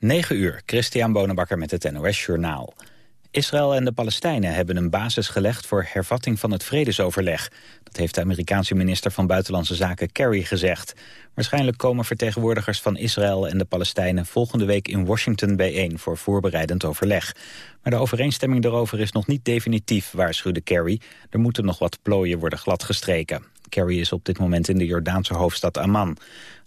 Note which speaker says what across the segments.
Speaker 1: 9 uur, Christian Bonenbakker met het NOS Journaal. Israël en de Palestijnen hebben een basis gelegd voor hervatting van het vredesoverleg. Dat heeft de Amerikaanse minister van Buitenlandse Zaken Kerry gezegd. Waarschijnlijk komen vertegenwoordigers van Israël en de Palestijnen volgende week in Washington bijeen voor voorbereidend overleg. Maar de overeenstemming daarover is nog niet definitief, waarschuwde Kerry. Er moeten nog wat plooien worden gladgestreken. Kerry is op dit moment in de Jordaanse hoofdstad Amman.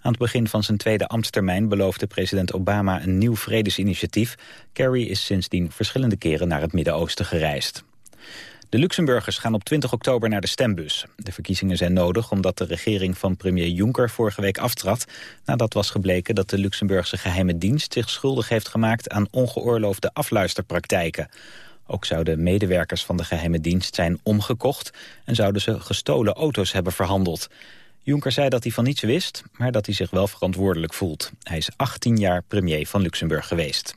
Speaker 1: Aan het begin van zijn tweede ambtstermijn beloofde president Obama een nieuw vredesinitiatief. Kerry is sindsdien verschillende keren naar het Midden-Oosten gereisd. De Luxemburgers gaan op 20 oktober naar de stembus. De verkiezingen zijn nodig omdat de regering van premier Juncker vorige week aftrad... nadat was gebleken dat de Luxemburgse geheime dienst zich schuldig heeft gemaakt... aan ongeoorloofde afluisterpraktijken. Ook zouden medewerkers van de geheime dienst zijn omgekocht... en zouden ze gestolen auto's hebben verhandeld. Juncker zei dat hij van niets wist, maar dat hij zich wel verantwoordelijk voelt. Hij is 18 jaar premier van Luxemburg geweest.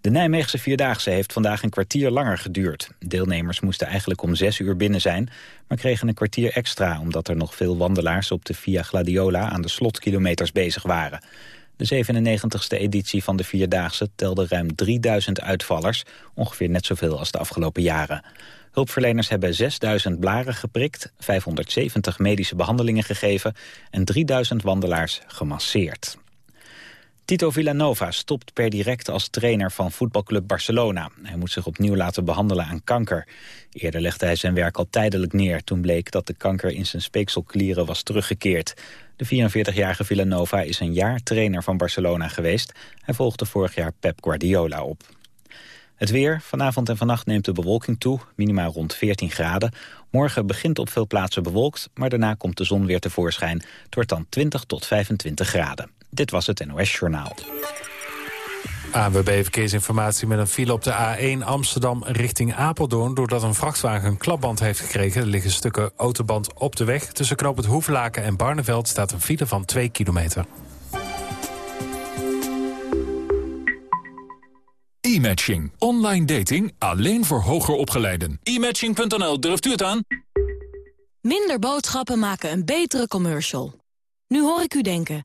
Speaker 1: De Nijmeegse Vierdaagse heeft vandaag een kwartier langer geduurd. Deelnemers moesten eigenlijk om zes uur binnen zijn... maar kregen een kwartier extra... omdat er nog veel wandelaars op de Via Gladiola... aan de slotkilometers bezig waren. De 97e editie van de Vierdaagse telde ruim 3000 uitvallers... ongeveer net zoveel als de afgelopen jaren. Hulpverleners hebben 6000 blaren geprikt, 570 medische behandelingen gegeven... en 3000 wandelaars gemasseerd. Tito Villanova stopt per direct als trainer van voetbalclub Barcelona. Hij moet zich opnieuw laten behandelen aan kanker. Eerder legde hij zijn werk al tijdelijk neer... toen bleek dat de kanker in zijn speekselklieren was teruggekeerd. De 44-jarige Villanova is een jaar trainer van Barcelona geweest. Hij volgde vorig jaar Pep Guardiola op. Het weer. Vanavond en vannacht neemt de bewolking toe. Minimaal rond 14 graden. Morgen begint op veel plaatsen bewolkt. Maar daarna komt de zon weer tevoorschijn. Het wordt dan 20 tot 25 graden. Dit was het NOS Journaal.
Speaker 2: ANWB Verkeersinformatie met een file op de A1 Amsterdam richting Apeldoorn... doordat een vrachtwagen een klapband heeft gekregen. Er liggen stukken autoband op de weg. Tussen knoop het Hoeflaken en Barneveld staat een file van 2 kilometer.
Speaker 3: E-matching. Online dating alleen voor hoger opgeleiden.
Speaker 4: E-matching.nl, durft u het aan?
Speaker 5: Minder boodschappen maken een betere commercial. Nu hoor ik u denken...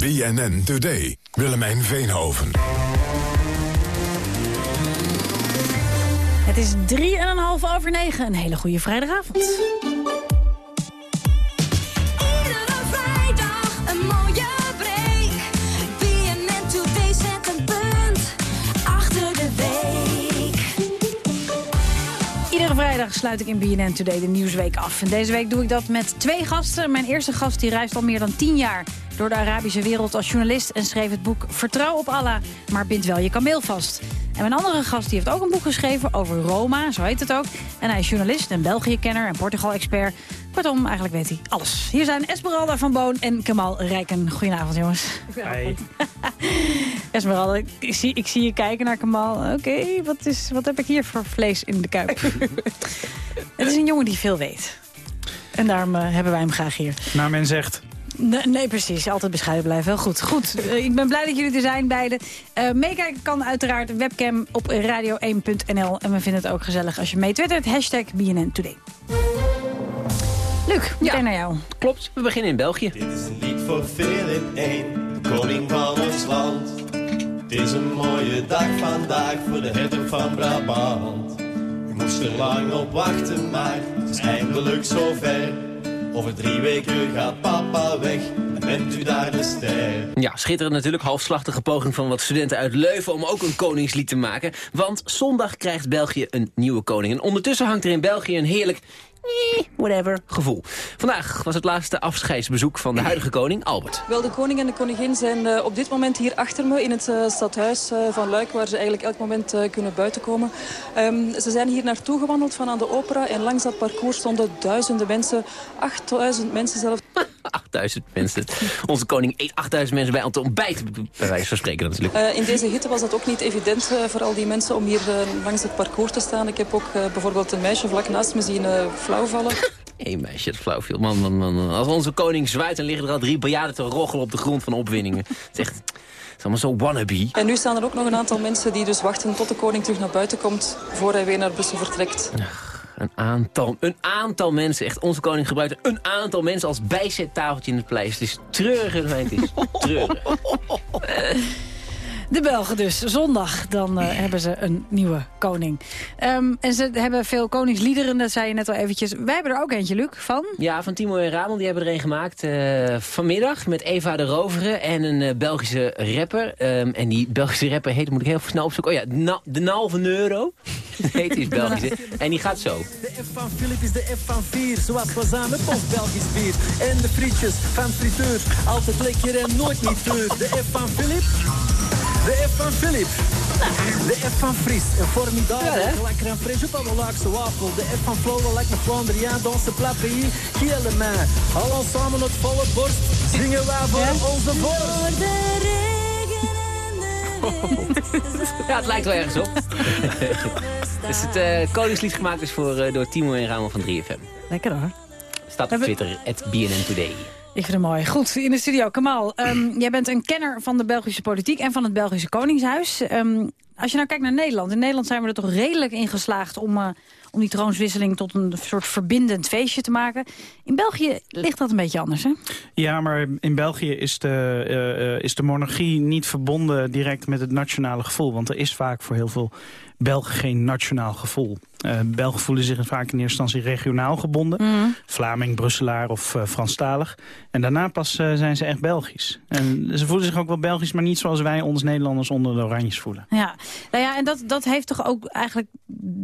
Speaker 3: BNN Today. Willemijn Veenhoven.
Speaker 6: Het is drie en een half over negen. Een hele goede vrijdagavond. vrijdag sluit ik in BNN Today de Nieuwsweek af. En deze week doe ik dat met twee gasten. Mijn eerste gast die reist al meer dan tien jaar door de Arabische wereld als journalist... en schreef het boek Vertrouw op Allah, maar bind wel je kameel vast. En mijn andere gast die heeft ook een boek geschreven over Roma, zo heet het ook. En hij is journalist en België-kenner en Portugal-expert. Kortom, eigenlijk weet hij alles. Hier zijn Esmeralda van Boon en Kamal Rijken. Goedenavond, jongens.
Speaker 7: Hi.
Speaker 6: Esmeralda, ik zie, ik zie je kijken naar Kamal. Oké, wat wat, wat heb ik hier voor vlees in de kuip? het is een jongen die veel weet. En daarom uh, hebben wij hem graag hier.
Speaker 7: Naar men zegt...
Speaker 6: Nee, nee, precies. Altijd bescheiden blijven. Wel goed. Goed. Uh, ik ben blij dat jullie er zijn, beiden. Uh, meekijken kan uiteraard webcam op radio1.nl. En we vinden het ook gezellig als je mee twittert. Hashtag BNN Today. Luc, meteen ja, naar jou.
Speaker 8: Klopt, we beginnen in België.
Speaker 9: Dit is een lied voor Philip 1, de koning van ons land. Het is een mooie dag vandaag voor de hertog van Brabant. U moest er lang op wachten, maar het is eindelijk zover. Over drie weken gaat papa weg bent u daar de ster.
Speaker 7: Ja, schitterend natuurlijk. Halfslachtige poging van wat studenten uit Leuven om ook een koningslied te maken. Want zondag krijgt België een nieuwe koning. En ondertussen hangt er in België een heerlijk... eh, whatever gevoel. Vandaag was het laatste afscheidsbezoek van de huidige koning, Albert.
Speaker 8: Wel, de koning en de koningin zijn eh, op dit moment hier achter me in het eh, stadhuis eh, van Luik, waar ze eigenlijk elk moment eh, kunnen buitenkomen. Ehm, ze zijn hier naartoe gewandeld van aan de opera en langs dat parcours stonden duizenden mensen, 8000 mensen zelfs.
Speaker 7: 8000 mensen. Onze koning eet 8000 mensen bij aan het ontbijt, bij wijze van spreken natuurlijk.
Speaker 8: Eh, in deze hitte was het ook niet evident eh, voor al die mensen om hier eh, langs het parcours te staan. Ik heb ook bijvoorbeeld een meisje vlak naast me zien eh, flauw vallen.
Speaker 7: Hé meisje, het flauw viel. Man, man. Als onze koning zwaait, dan liggen er al drie bejaarden te roggelen op de grond van opwinningen. Het is echt... Het is allemaal zo wannabe.
Speaker 8: En nu staan er ook nog een aantal mensen die dus wachten tot de koning terug naar buiten komt... voor hij weer naar Brussel vertrekt.
Speaker 7: Een aantal, een aantal mensen, echt onze koning gebruikt een aantal mensen als bijzettafeltje in het paleis. Het is treurig, het is treurig.
Speaker 6: De Belgen dus. Zondag dan eh, hebben ze een nieuwe koning. Ehm, en ze hebben veel koningsliederen, dat zei je net al eventjes. Wij hebben er ook eentje, Luc, van.
Speaker 7: Ja, van Timo en Ramon, die hebben er een gemaakt eh, vanmiddag met Eva de Roveren en een eh, Belgische rapper. Ehm, en die Belgische rapper heet, moet ik heel snel opzoeken, oh ja, Na- de Nalve Euro. heet is Belgisch, hè? En die gaat zo.
Speaker 10: De F van Philip is de F van 4, zoals we samen ons Belgisch bier. En de frietjes van friteur, altijd lekker en nooit niet duur. De F van Philip, de F van Philip. De F van Fries, een formidabel, lekker en fris op de laagste wafel. De F van Flowen, lekker Flandriaan, dansen plat pays, kiele mij. Al samen het volle borst, zingen wij voor onze borst.
Speaker 7: Ja, het lijkt wel ergens op. dus het eh, koningslied gemaakt is voor, eh, door Timo en Ramon van 3FM.
Speaker 6: Lekker hoor.
Speaker 7: Staat op Twitter, at BNN Today.
Speaker 6: Ik vind het mooi. Goed, in de studio. Kamal, ehm, jij bent een kenner van de Belgische politiek en van het Belgische Koningshuis. Ehm, als je nou kijkt naar Nederland. In Nederland zijn we er toch redelijk in geslaagd om, eh, om die troonswisseling tot een soort verbindend feestje te maken. In België ligt dat een beetje anders, hè?
Speaker 11: Ja, maar in België is de, eh, eh, is de monarchie niet verbonden direct met het nationale gevoel. Want er is vaak voor heel veel Belgen geen nationaal gevoel. Eh Belgen voelen zich vaak in eerste instantie regionaal gebonden.
Speaker 6: Mm.
Speaker 11: Vlaming, Brusselaar of eh, Franstalig. En daarna pas eh, zijn ze echt Belgisch. En ze voelen zich ook wel Belgisch, maar niet zoals wij ons Nederlanders onder de oranjes voelen.
Speaker 6: Ja, nou ja, en dat, dat heeft toch ook eigenlijk,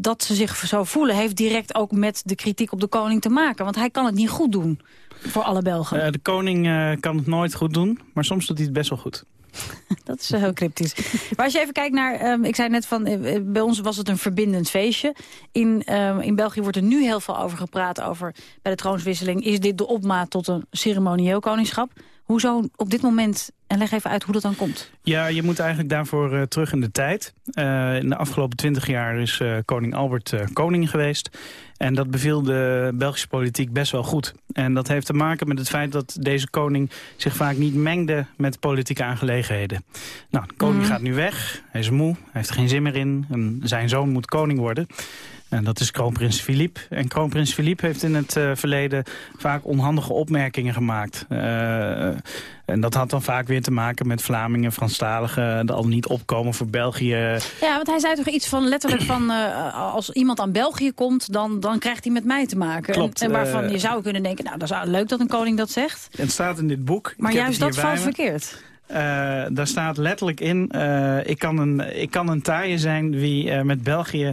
Speaker 6: dat ze zich zo voelen... heeft direct ook met de kritiek op de koning te maken. Want hij kan het niet goed doen voor alle Belgen.
Speaker 11: De koning kan het nooit goed doen, maar soms doet hij het best wel goed.
Speaker 6: Dat is eh, heel cryptisch. Maar als je even kijkt naar, ehm, ik zei net van, eh, bij ons was het een verbindend feestje. In, ehm, in België wordt er nu heel veel over gepraat, over bij de troonswisseling. Is dit de opmaat tot een ceremonieel koningschap? Hoezo op dit moment, en leg even uit hoe dat dan komt.
Speaker 11: Ja, je moet eigenlijk daarvoor eh, terug in de tijd. Eh, in de afgelopen twintig jaar is eh, koning Albert koning geweest. En dat beviel de Belgische politiek best wel goed. En dat heeft te maken met het feit dat deze koning zich vaak niet mengde met politieke aangelegenheden. Nou, de koning
Speaker 6: Mhm.
Speaker 11: gaat nu weg. Hij is moe, hij heeft er geen zin meer in. En zijn zoon moet koning worden. En dat is kroonprins Philippe. En kroonprins Philippe heeft in het eh, verleden vaak onhandige opmerkingen gemaakt. Eh, en dat had dan vaak weer te maken met Vlamingen, Franstaligen... al niet opkomen voor België.
Speaker 6: Ja, want hij zei toch iets van letterlijk van... eh, als iemand aan België komt, dan, dan krijgt hij met mij te maken.
Speaker 11: Klopt,
Speaker 6: En, en waarvan je zou kunnen denken, nou, dat is leuk dat een koning dat zegt.
Speaker 11: Het staat in dit boek.
Speaker 6: Maar juist dat valt verkeerd.
Speaker 11: Daar staat letterlijk in, ik, kan een, ik kan een taaie zijn wie met België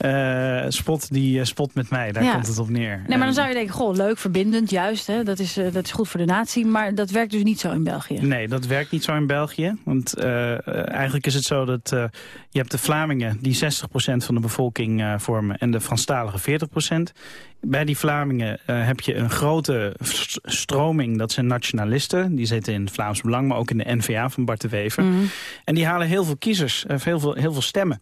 Speaker 11: eh, spot, die eh, spot met mij. Daar
Speaker 6: Ja.
Speaker 11: komt het op neer.
Speaker 6: Nee, maar dan zou je denken, goh, leuk, verbindend, juist. Hè, dat, is, eh, dat is goed voor de natie, maar dat werkt dus niet zo in België.
Speaker 11: Nee, dat werkt niet zo in België. Want eigenlijk is het zo dat je hebt de Vlamingen... die 60% van de bevolking vormen en de Franstaligen 40%. Bij die Vlamingen eh, heb je een grote st- stroming, dat zijn nationalisten. Die zitten in het Vlaams Belang, maar ook in de NVA van Bart de Wever. En die halen heel veel kiezers, eh, heel, veel, heel veel stemmen.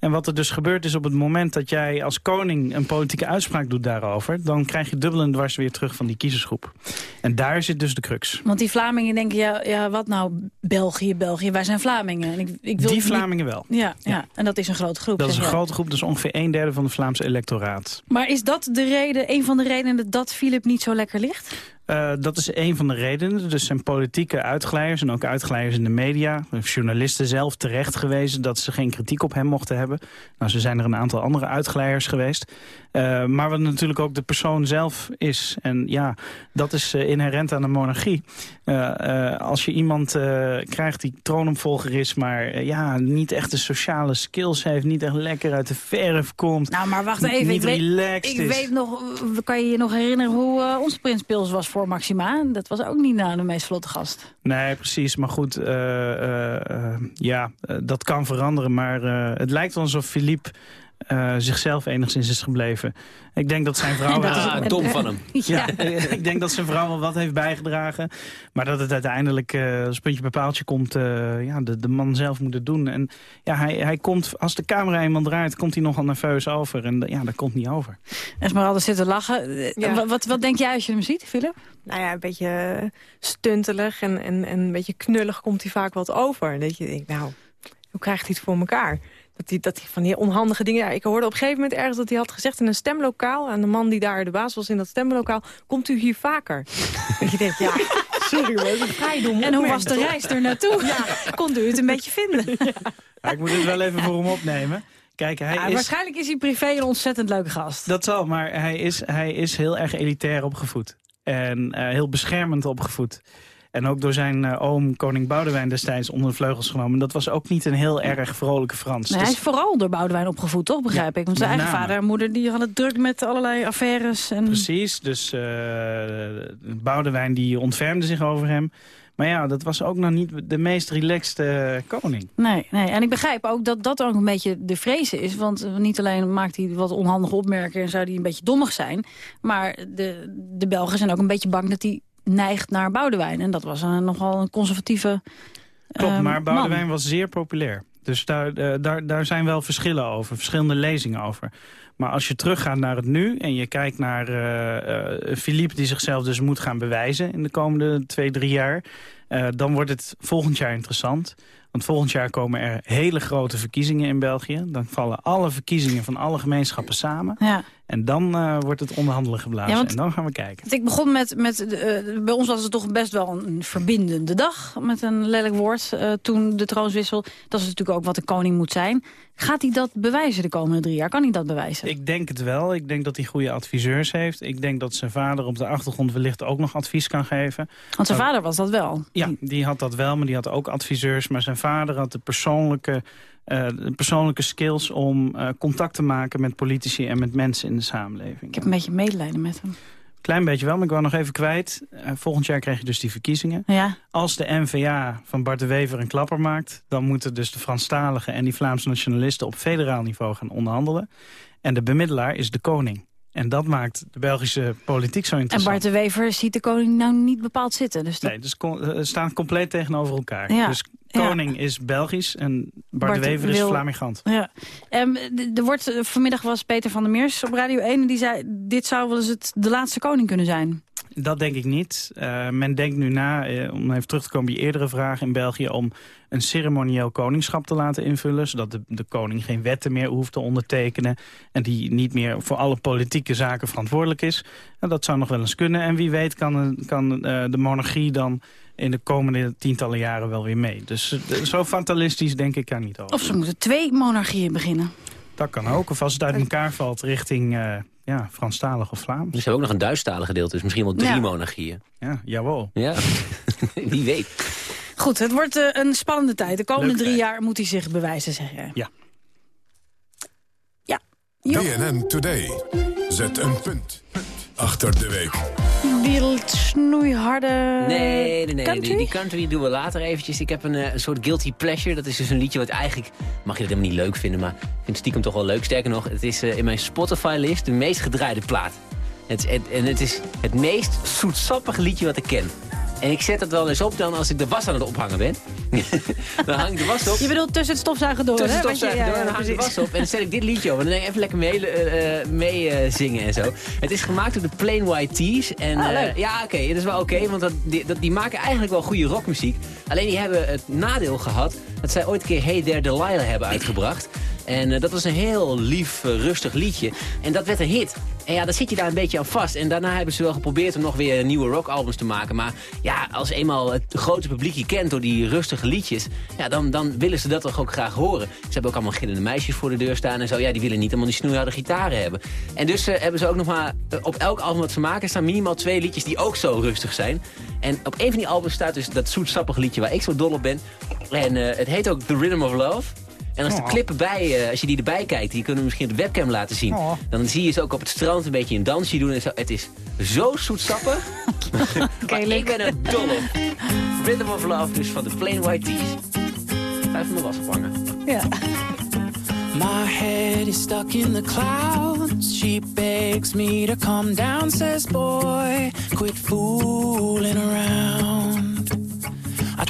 Speaker 11: En wat er dus gebeurt is op het moment dat jij als koning... een politieke uitspraak doet daarover... dan krijg je dubbel en dwars weer terug van die kiezersgroep. En daar zit dus de crux.
Speaker 6: Want die Vlamingen denken, ja, ja wat nou, België, België, wij zijn Vlamingen. En ik, ik wil
Speaker 11: Die
Speaker 6: niet-
Speaker 11: Vlamingen wel.
Speaker 6: Ja, ja, en dat is een grote groep.
Speaker 11: Dat is een grote groep, dat is ongeveer een derde van de Vlaamse electoraat.
Speaker 6: Maar is dat de reden, een van de redenen dat Filip niet zo lekker ligt?
Speaker 11: Uh, dat is een van de redenen. Dus zijn politieke uitglijers en ook uitglijers in de media. Journalisten zelf terecht gewezen dat ze geen kritiek op hem mochten hebben. Nou, zo zijn er een aantal andere uitglijers geweest. Uh, maar wat natuurlijk ook de persoon zelf is. En ja, dat is uh, inherent aan de monarchie. als je iemand krijgt die troonopvolger is, maar ja, niet echt de sociale skills heeft, niet echt lekker uit de verf komt.
Speaker 6: Nou, maar wacht even.
Speaker 11: Niet
Speaker 6: ik
Speaker 11: relaxed
Speaker 6: weet, ik weet nog, kan je je nog herinneren hoe onze prins Pils was voor Maxima? Dat was ook niet nou de meest vlotte gast.
Speaker 11: Nee, precies. Maar goed, uh, ja, dat kan veranderen. Maar het lijkt alsof Philippe uh, zichzelf enigszins is gebleven. Ik denk dat zijn vrouw...
Speaker 7: dat is dom van hem.
Speaker 11: ja, ik denk dat zijn vrouw wel wat heeft bijgedragen. Maar dat het uiteindelijk, uh, als puntje bij paaltje komt... Uh, ja, de, de man zelf moet het doen. En ja, hij, hij komt, als de camera eenmaal draait... komt hij nogal nerveus over. En ja, dat komt niet over.
Speaker 6: Esmeralda zit te lachen. Ja. Wat, wat denk jij als je hem ziet, Philip?
Speaker 12: Nou ja, een beetje stuntelig en, en, en een beetje knullig komt hij vaak wat over. Dat je denkt, nou, hoe krijgt hij het voor elkaar? Dat hij, dat hij van die onhandige dingen... Ja, ik hoorde op een gegeven moment ergens dat hij had gezegd in een stemlokaal... aan de man die daar de baas was in dat stemlokaal... komt u hier vaker? dat je denkt, ja, sorry hoor, dat vrij dom
Speaker 6: En hoe was de reis er naartoe? Ja. Kon u het een beetje vinden?
Speaker 11: Ja. ik moet het wel even voor hem opnemen. Kijk, hij
Speaker 6: ja,
Speaker 11: is...
Speaker 6: Waarschijnlijk is hij privé een ontzettend leuke gast.
Speaker 11: Dat zal, maar hij is, hij is heel erg elitair opgevoed. En uh, heel beschermend opgevoed. En ook door zijn uh, oom, koning Boudewijn, destijds onder de vleugels genomen. Dat was ook niet een heel erg vrolijke Frans.
Speaker 6: Nee, dus... Hij is vooral door Boudewijn opgevoed, toch, begrijp ja, ik? Want zijn eigen vader en moeder die hadden het druk met allerlei affaires. En...
Speaker 11: Precies, dus uh, Boudewijn die ontfermde zich over hem. Maar ja, dat was ook nog niet de meest relaxed uh, koning.
Speaker 6: Nee, nee, en ik begrijp ook dat dat ook een beetje de vrees is. Want niet alleen maakt hij wat onhandige opmerkingen... en zou hij een beetje dommig zijn... maar de, de Belgen zijn ook een beetje bang dat hij neigt naar Boudewijn. En dat was een, nogal een conservatieve
Speaker 11: Klopt,
Speaker 6: uh,
Speaker 11: maar Boudewijn
Speaker 6: man.
Speaker 11: was zeer populair. Dus daar, uh, daar, daar zijn wel verschillen over, verschillende lezingen over. Maar als je teruggaat naar het nu en je kijkt naar uh, Philippe... die zichzelf dus moet gaan bewijzen in de komende twee, drie jaar... dan wordt het volgend jaar interessant. Want volgend jaar komen er hele grote verkiezingen in België. Dan vallen alle verkiezingen van alle gemeenschappen samen.
Speaker 6: Ja.
Speaker 11: En dan uh, wordt het onderhandelen geblazen. Ja, en dan gaan we kijken.
Speaker 6: Ik begon met... met uh, bij ons was het toch best wel een verbindende dag. Met een lelijk woord. Uh, toen de troonswissel. Dat is natuurlijk ook wat de koning moet zijn. Gaat hij dat bewijzen de komende drie jaar? Kan hij dat bewijzen?
Speaker 11: Ik denk het wel. Ik denk dat hij goede adviseurs heeft. Ik denk dat zijn vader op de achtergrond wellicht ook nog advies kan geven.
Speaker 6: Want zijn vader was dat wel?
Speaker 11: Ja, die had dat wel. Maar die had ook adviseurs. Maar zijn vader had de persoonlijke... Uh, persoonlijke skills om uh, contact te maken met politici en met mensen in de samenleving.
Speaker 6: Ik heb een beetje medelijden met hem.
Speaker 11: Klein beetje wel, maar ik wou nog even kwijt. Uh, volgend jaar krijg je dus die verkiezingen.
Speaker 6: Ja.
Speaker 11: Als de NVA van Bart de Wever een klapper maakt... dan moeten dus de Franstaligen en die Vlaamse nationalisten... op federaal niveau gaan onderhandelen. En de bemiddelaar is de koning. En dat maakt de Belgische politiek zo interessant.
Speaker 6: En Bart de Wever ziet de koning nou niet bepaald zitten. Dus dat...
Speaker 11: Nee, dus uh, staan compleet tegenover elkaar.
Speaker 6: Ja.
Speaker 11: Dus koning ja. is Belgisch en Bart, Bart de Wever wil... is Flamingant.
Speaker 6: Ja. Um, er wordt, vanmiddag was Peter van der Meers op Radio 1 en die zei... dit zou wel eens het, de laatste koning kunnen zijn.
Speaker 11: Dat denk ik niet. Uh, men denkt nu na, uh, om even terug te komen je eerdere vraag in België... om een ceremonieel koningschap te laten invullen... zodat de, de koning geen wetten meer hoeft te ondertekenen... en die niet meer voor alle politieke zaken verantwoordelijk is. En dat zou nog wel eens kunnen. En wie weet kan, kan uh, de monarchie dan in de komende tientallen jaren wel weer mee. Dus zo fatalistisch denk ik daar niet over.
Speaker 6: Of ze moeten twee monarchieën beginnen.
Speaker 11: Dat kan ook. Of als het uit elkaar valt richting uh, ja, Franstalig of Vlaams.
Speaker 7: Er is ook nog een Duitsstalig gedeelte, dus misschien wel drie ja. monarchieën.
Speaker 11: Ja, jawel.
Speaker 7: Ja, wie weet.
Speaker 6: Goed, het wordt uh, een spannende tijd. De komende Leuk drie tijd. jaar moet hij zich bewijzen, zeg jij.
Speaker 11: Ja.
Speaker 6: Ja.
Speaker 3: BNN Today. Zet een punt achter de week.
Speaker 6: Wild, snoeiharde
Speaker 7: Nee, nee, nee.
Speaker 6: country?
Speaker 7: Die, die country doen we later eventjes. Ik heb een, een, soort guilty pleasure. Dat is dus een liedje wat eigenlijk... Mag je dat helemaal niet leuk vinden, maar ik vind het stiekem toch wel leuk. Sterker nog, het is uh, in mijn Spotify-list de meest gedraaide plaat. Het, het, en het is het meest zoetsappige liedje wat ik ken. En ik zet het wel eens op dan als ik de was aan het ophangen ben. dan hang ik de was op.
Speaker 6: Je bedoelt tussen het stofzuigen door,
Speaker 7: Tussen het stofzuigen door, en dan hang ik de was op. En dan zet ik dit liedje op. En dan denk ik even lekker mee, uh, mee uh, zingen en zo. Het is gemaakt door de Plain White Tees. En,
Speaker 6: ah, leuk.
Speaker 7: Uh, ja, oké, okay, dat is wel oké. Okay, want dat, die, dat, die maken eigenlijk wel goede rockmuziek. Alleen die hebben het nadeel gehad... dat zij ooit een keer Hey There Delilah hebben uitgebracht. En eh, dat was een heel lief, eh, rustig liedje. En dat werd een hit. En ja, dan zit je daar een beetje aan vast. En daarna hebben ze wel geprobeerd om nog weer nieuwe rockalbums te maken. Maar ja, als eenmaal het grote publiek je kent door die rustige liedjes... Ja, dan, dan willen ze dat toch ook graag horen. Ze hebben ook allemaal gillende meisjes voor de deur staan en zo. Ja, die willen niet allemaal die snoeiharde gitaren hebben. En dus eh, hebben ze ook nog maar op elk album wat ze maken... staan minimaal twee liedjes die ook zo rustig zijn. En op een van die albums staat dus dat zoetsappige liedje waar ik zo dol op ben. En het heet ook The Rhythm of Love... En als de
Speaker 13: Oh.
Speaker 7: clip erbij, eh, als je die erbij kijkt, die kunnen we misschien op de webcam laten zien.
Speaker 13: Oh.
Speaker 7: Dan zie je ze ook op het strand een beetje een dansje doen en zo. Het is zo zoetsappig. maar ik ben er dol op. Rhythm of Love, dus van de Plain White Tees. Ga even mijn was ophangen.
Speaker 6: Ja.
Speaker 13: My head is stuck in the clouds. She begs me to come down, says, Boy, quit fooling around.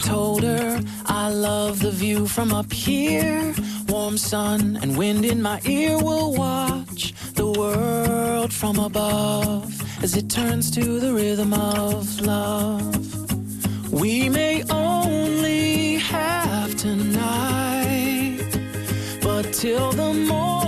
Speaker 13: Told her I love the view from up here. Warm sun and wind in my ear will watch the world from above as it turns to the rhythm of love. We may only have tonight, but till the morning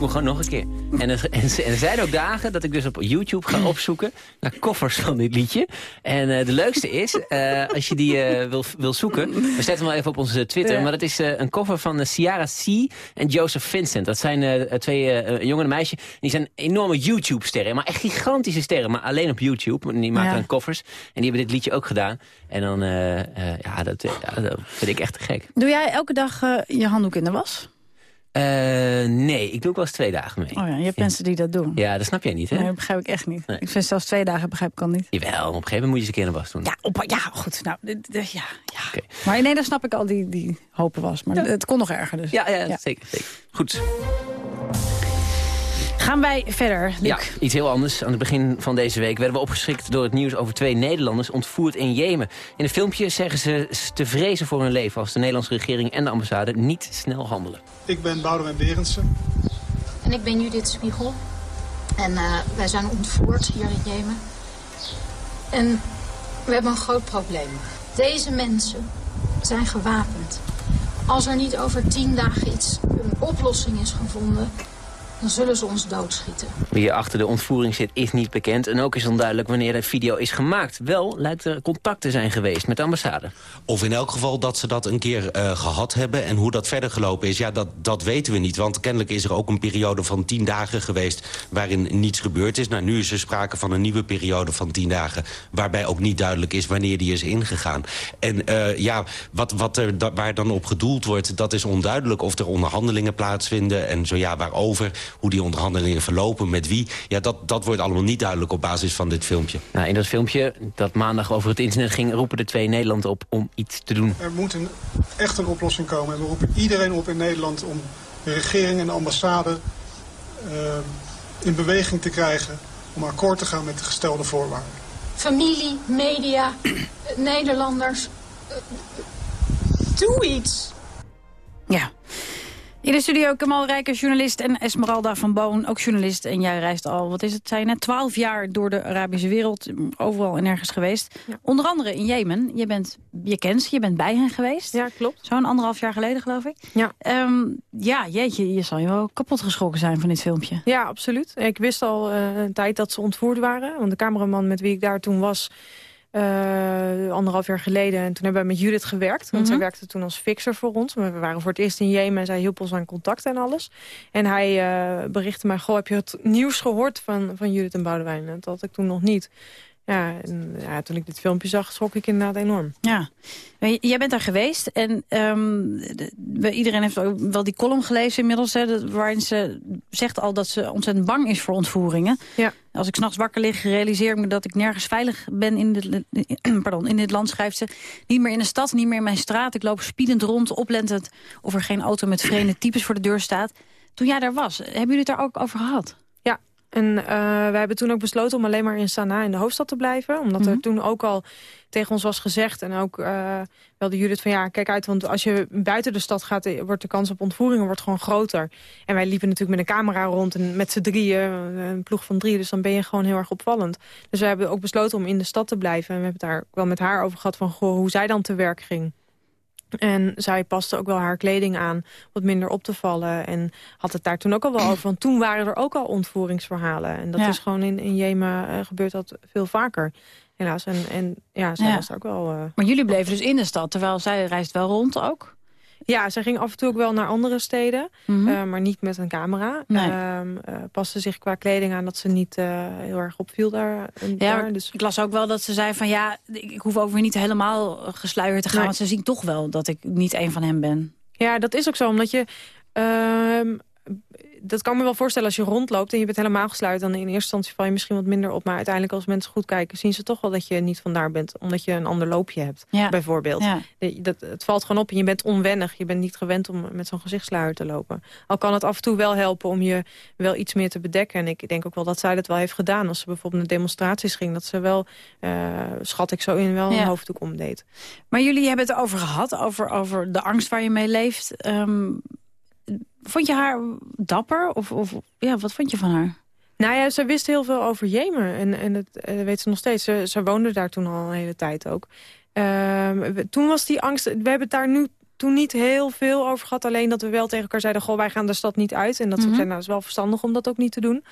Speaker 7: doe ik hem gewoon nog een keer. En er, en, en er zijn ook dagen dat ik dus op YouTube ga opzoeken naar koffers van dit liedje. En eh, de leukste is, eh, als je die eh, wil, wil zoeken... We zetten hem wel even op onze Twitter.
Speaker 13: Ja.
Speaker 7: Maar dat is een cover van uh, Ciara C. en Joseph Vincent. Dat zijn twee jongen en een meisje. Die zijn enorme YouTube-sterren. Maar echt gigantische sterren. Maar alleen op YouTube. Die maken
Speaker 6: Ja.
Speaker 7: dan covers. En die hebben dit liedje ook gedaan. En dan, ja, dat, ja, dat vind ik echt te gek.
Speaker 6: Doe jij elke dag je handdoek in de was?
Speaker 7: Eh, nee, ik doe ook wel eens twee dagen mee.
Speaker 6: Oh ja, je hebt mensen die dat doen.
Speaker 7: Ja, dat snap jij niet, hè?
Speaker 6: Nee, dat begrijp ik echt niet.
Speaker 7: Nee.
Speaker 6: Ik vind zelfs twee dagen begrijp ik al niet.
Speaker 7: Jawel, op een gegeven moment moet je eens een keer de was doen.
Speaker 6: Ja, op, ja goed. Nou, ja, ja. Maar nee, dan snap ik al die, die hopen was. Maar het kon nog erger dus.
Speaker 7: Ja, ja, zeker, zeker. Goed.
Speaker 6: Gaan wij verder, Luc?
Speaker 7: Ja, iets heel anders. Aan het begin van deze week werden we opgeschrikt door het nieuws over twee Nederlanders ontvoerd in Jemen. In een filmpje zeggen ze te vrezen voor hun leven als de Nederlandse regering en de ambassade niet snel handelen.
Speaker 14: Ik ben Boudewijn Berendsen.
Speaker 15: En ik ben Judith Spiegel. En eh, wij zijn ontvoerd hier in Jemen. En We hebben een groot probleem. Deze mensen zijn gewapend. Als er niet over tien dagen iets, een oplossing is gevonden... dan zullen ze ons doodschieten.
Speaker 7: Wie er achter de ontvoering zit is niet bekend. En ook is onduidelijk wanneer de video is gemaakt. Wel lijkt er contact te zijn geweest met de ambassade.
Speaker 16: Of in elk geval dat ze dat een keer uh, gehad hebben. En hoe dat verder gelopen is, ja, dat, dat weten we niet. Want kennelijk is er ook een periode van tien dagen geweest... waarin niets gebeurd is. Nou, nu is er sprake van een nieuwe periode van tien dagen... waarbij ook niet duidelijk is wanneer die is ingegaan. En uh, ja, wat, wat er, da waar dan op gedoeld wordt, dat is onduidelijk. Of er onderhandelingen plaatsvinden en zo ja, waarover... hoe die onderhandelingen verlopen, met wie. Ja, dat, dat wordt allemaal niet duidelijk op basis van dit filmpje.
Speaker 7: Nou, in dat filmpje dat maandag over het internet ging... roepen de twee Nederland op om iets te doen.
Speaker 14: Er moet een, echt een oplossing komen. En we roepen iedereen op in Nederland om de regering en de ambassade... Uh, in beweging te krijgen om akkoord te gaan met de gestelde voorwaarden.
Speaker 15: Familie, media, Nederlanders, uh, doe iets.
Speaker 6: Ja. In de studio Kamal Rijker, journalist en Esmeralda van Boon, ook journalist. En jij reist al, wat is het, zei je net, twaalf jaar door de Arabische wereld. Overal en ergens geweest. Ja. Onder andere in Jemen. Je, bent, je kent ze, je bent bij hen geweest.
Speaker 12: Ja, klopt.
Speaker 6: Zo'n anderhalf jaar geleden, geloof ik.
Speaker 12: Ja.
Speaker 6: Um, ja, jeetje, je zal je wel kapot geschrokken zijn van dit filmpje.
Speaker 12: Ja, absoluut. Ik wist al uh, een tijd dat ze ontvoerd waren. Want de cameraman met wie ik daar toen was... Uh, anderhalf jaar geleden. En toen hebben we met Judith gewerkt. Want mm -hmm. zij werkte toen als fixer voor ons. We waren voor het eerst in Jemen en zij hielp ons aan contact en alles. En hij uh, berichtte mij, goh, heb je het nieuws gehoord van, van Judith en Boudewijn? Dat had ik toen nog niet. Ja, en, ja, toen ik dit filmpje zag, schrok ik inderdaad enorm.
Speaker 6: Ja, jij bent daar geweest en um, de, iedereen heeft wel die column gelezen inmiddels... Hè, waarin ze zegt al dat ze ontzettend bang is voor ontvoeringen.
Speaker 12: Ja.
Speaker 6: Als ik s'nachts wakker lig, realiseer ik me dat ik nergens veilig ben in dit, pardon, in dit land, schrijft ze. Niet meer in de stad, niet meer in mijn straat. Ik loop spiedend rond, oplettend of er geen auto met vreemde types voor de deur staat. Toen jij daar was, hebben jullie het daar ook over gehad?
Speaker 12: En uh, wij hebben toen ook besloten om alleen maar in Sanaa in de hoofdstad te blijven. Omdat mm -hmm. er toen ook al tegen ons was gezegd. En ook uh, wel de Judith van ja, kijk uit. Want als je buiten de stad gaat, wordt de kans op ontvoeringen wordt gewoon groter. En wij liepen natuurlijk met een camera rond en met z'n drieën. Een ploeg van drie. Dus dan ben je gewoon heel erg opvallend. Dus we hebben ook besloten om in de stad te blijven. En we hebben het daar wel met haar over gehad van goh, hoe zij dan te werk ging. En zij paste ook wel haar kleding aan, wat minder op te vallen. En had het daar toen ook al wel over. Want toen waren er ook al ontvoeringsverhalen. En dat ja. is gewoon in, in Jemen uh, gebeurt dat veel vaker. Helaas. En, en ja, zij ja. was ook wel... Uh,
Speaker 6: maar jullie bleven dus in de stad, terwijl zij reist wel rond ook?
Speaker 12: Ja, zij ging af en toe ook wel naar andere steden, mm -hmm. uh, maar niet met een camera.
Speaker 6: Nee.
Speaker 12: Uh, paste zich qua kleding aan dat ze niet uh, heel erg opviel daar.
Speaker 6: Ja, daar, dus... ik las ook wel dat ze zei van ja, ik, hoef ook weer niet helemaal gesluierd te gaan. Nee. Want ze zien toch wel dat ik niet een van hen ben.
Speaker 12: Ja, dat is ook zo, omdat je... Uh, dat kan me wel voorstellen als je rondloopt en je bent helemaal gesluit. Dan in eerste instantie val je misschien wat minder op. Maar uiteindelijk als mensen goed kijken zien ze toch wel dat je niet vandaar bent. Omdat je een ander loopje hebt,
Speaker 6: ja.
Speaker 12: bijvoorbeeld.
Speaker 6: Ja.
Speaker 12: Dat, het valt gewoon op en je bent onwennig. Je bent niet gewend om met zo'n gezichtsluier te lopen. Al kan het af en toe wel helpen om je wel iets meer te bedekken. En ik denk ook wel dat zij dat wel heeft gedaan. Als ze bijvoorbeeld naar demonstraties ging. Dat ze wel, uh, schat ik zo in, wel
Speaker 6: Ja.
Speaker 12: een hoofddoek omdeed.
Speaker 6: Maar jullie hebben het over gehad, over, over de angst waar je mee leeft. Um, vond je haar dapper? Of, of ja, wat vond je van haar?
Speaker 12: Nou ja, ze wist heel veel over Jemen. En, en dat uh, weet ze nog steeds. Ze, ze woonde daar toen al een hele tijd ook. Uh, toen was die angst... We hebben het daar nu toen niet heel veel over gehad. Alleen dat we wel tegen elkaar zeiden... Goh, wij gaan de stad niet uit. En dat mm -hmm. ze zei, nou, is wel verstandig om dat ook niet te doen.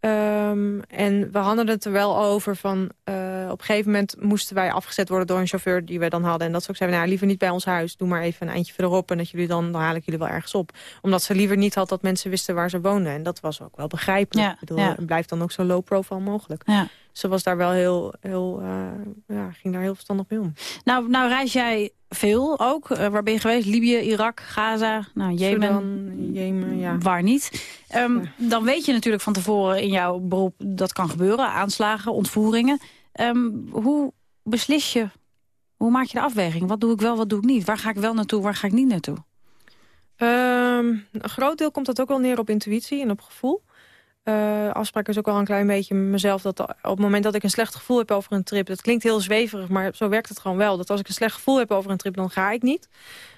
Speaker 12: Um, en we hadden het er wel over van... Uh, op een gegeven moment moesten wij afgezet worden door een chauffeur die we dan hadden. En dat ze ook zeiden, nou, liever niet bij ons huis. Doe maar even een eindje verderop en dat jullie dan, dan haal ik jullie wel ergens op. Omdat ze liever niet had dat mensen wisten waar ze woonden. En dat was ook wel begrijpelijk.
Speaker 6: Ja,
Speaker 12: ik bedoel,
Speaker 6: ja.
Speaker 12: blijft dan ook zo low profile mogelijk.
Speaker 6: Ja.
Speaker 12: Ze was daar wel heel, heel uh, ja, ging daar heel verstandig mee om.
Speaker 6: Nou, nou reis jij veel ook. Uh, waar ben je geweest? Libië, Irak, Gaza, nou, Jemen.
Speaker 12: Sudan, Jemen, ja.
Speaker 6: Waar niet. Um, ja. Dan weet je natuurlijk van tevoren in jouw beroep dat kan gebeuren. Aanslagen, ontvoeringen. Um, hoe beslis je, hoe maak je de afweging? Wat doe ik wel, wat doe ik niet? Waar ga ik wel naartoe, waar ga ik niet naartoe?
Speaker 12: Um, een groot deel komt dat ook wel neer op intuïtie en op gevoel. Uh, afspraak is ook wel een klein beetje mezelf... dat op het moment dat ik een slecht gevoel heb over een trip... dat klinkt heel zweverig, maar zo werkt het gewoon wel. Dat als ik een slecht gevoel heb over een trip, dan ga ik niet.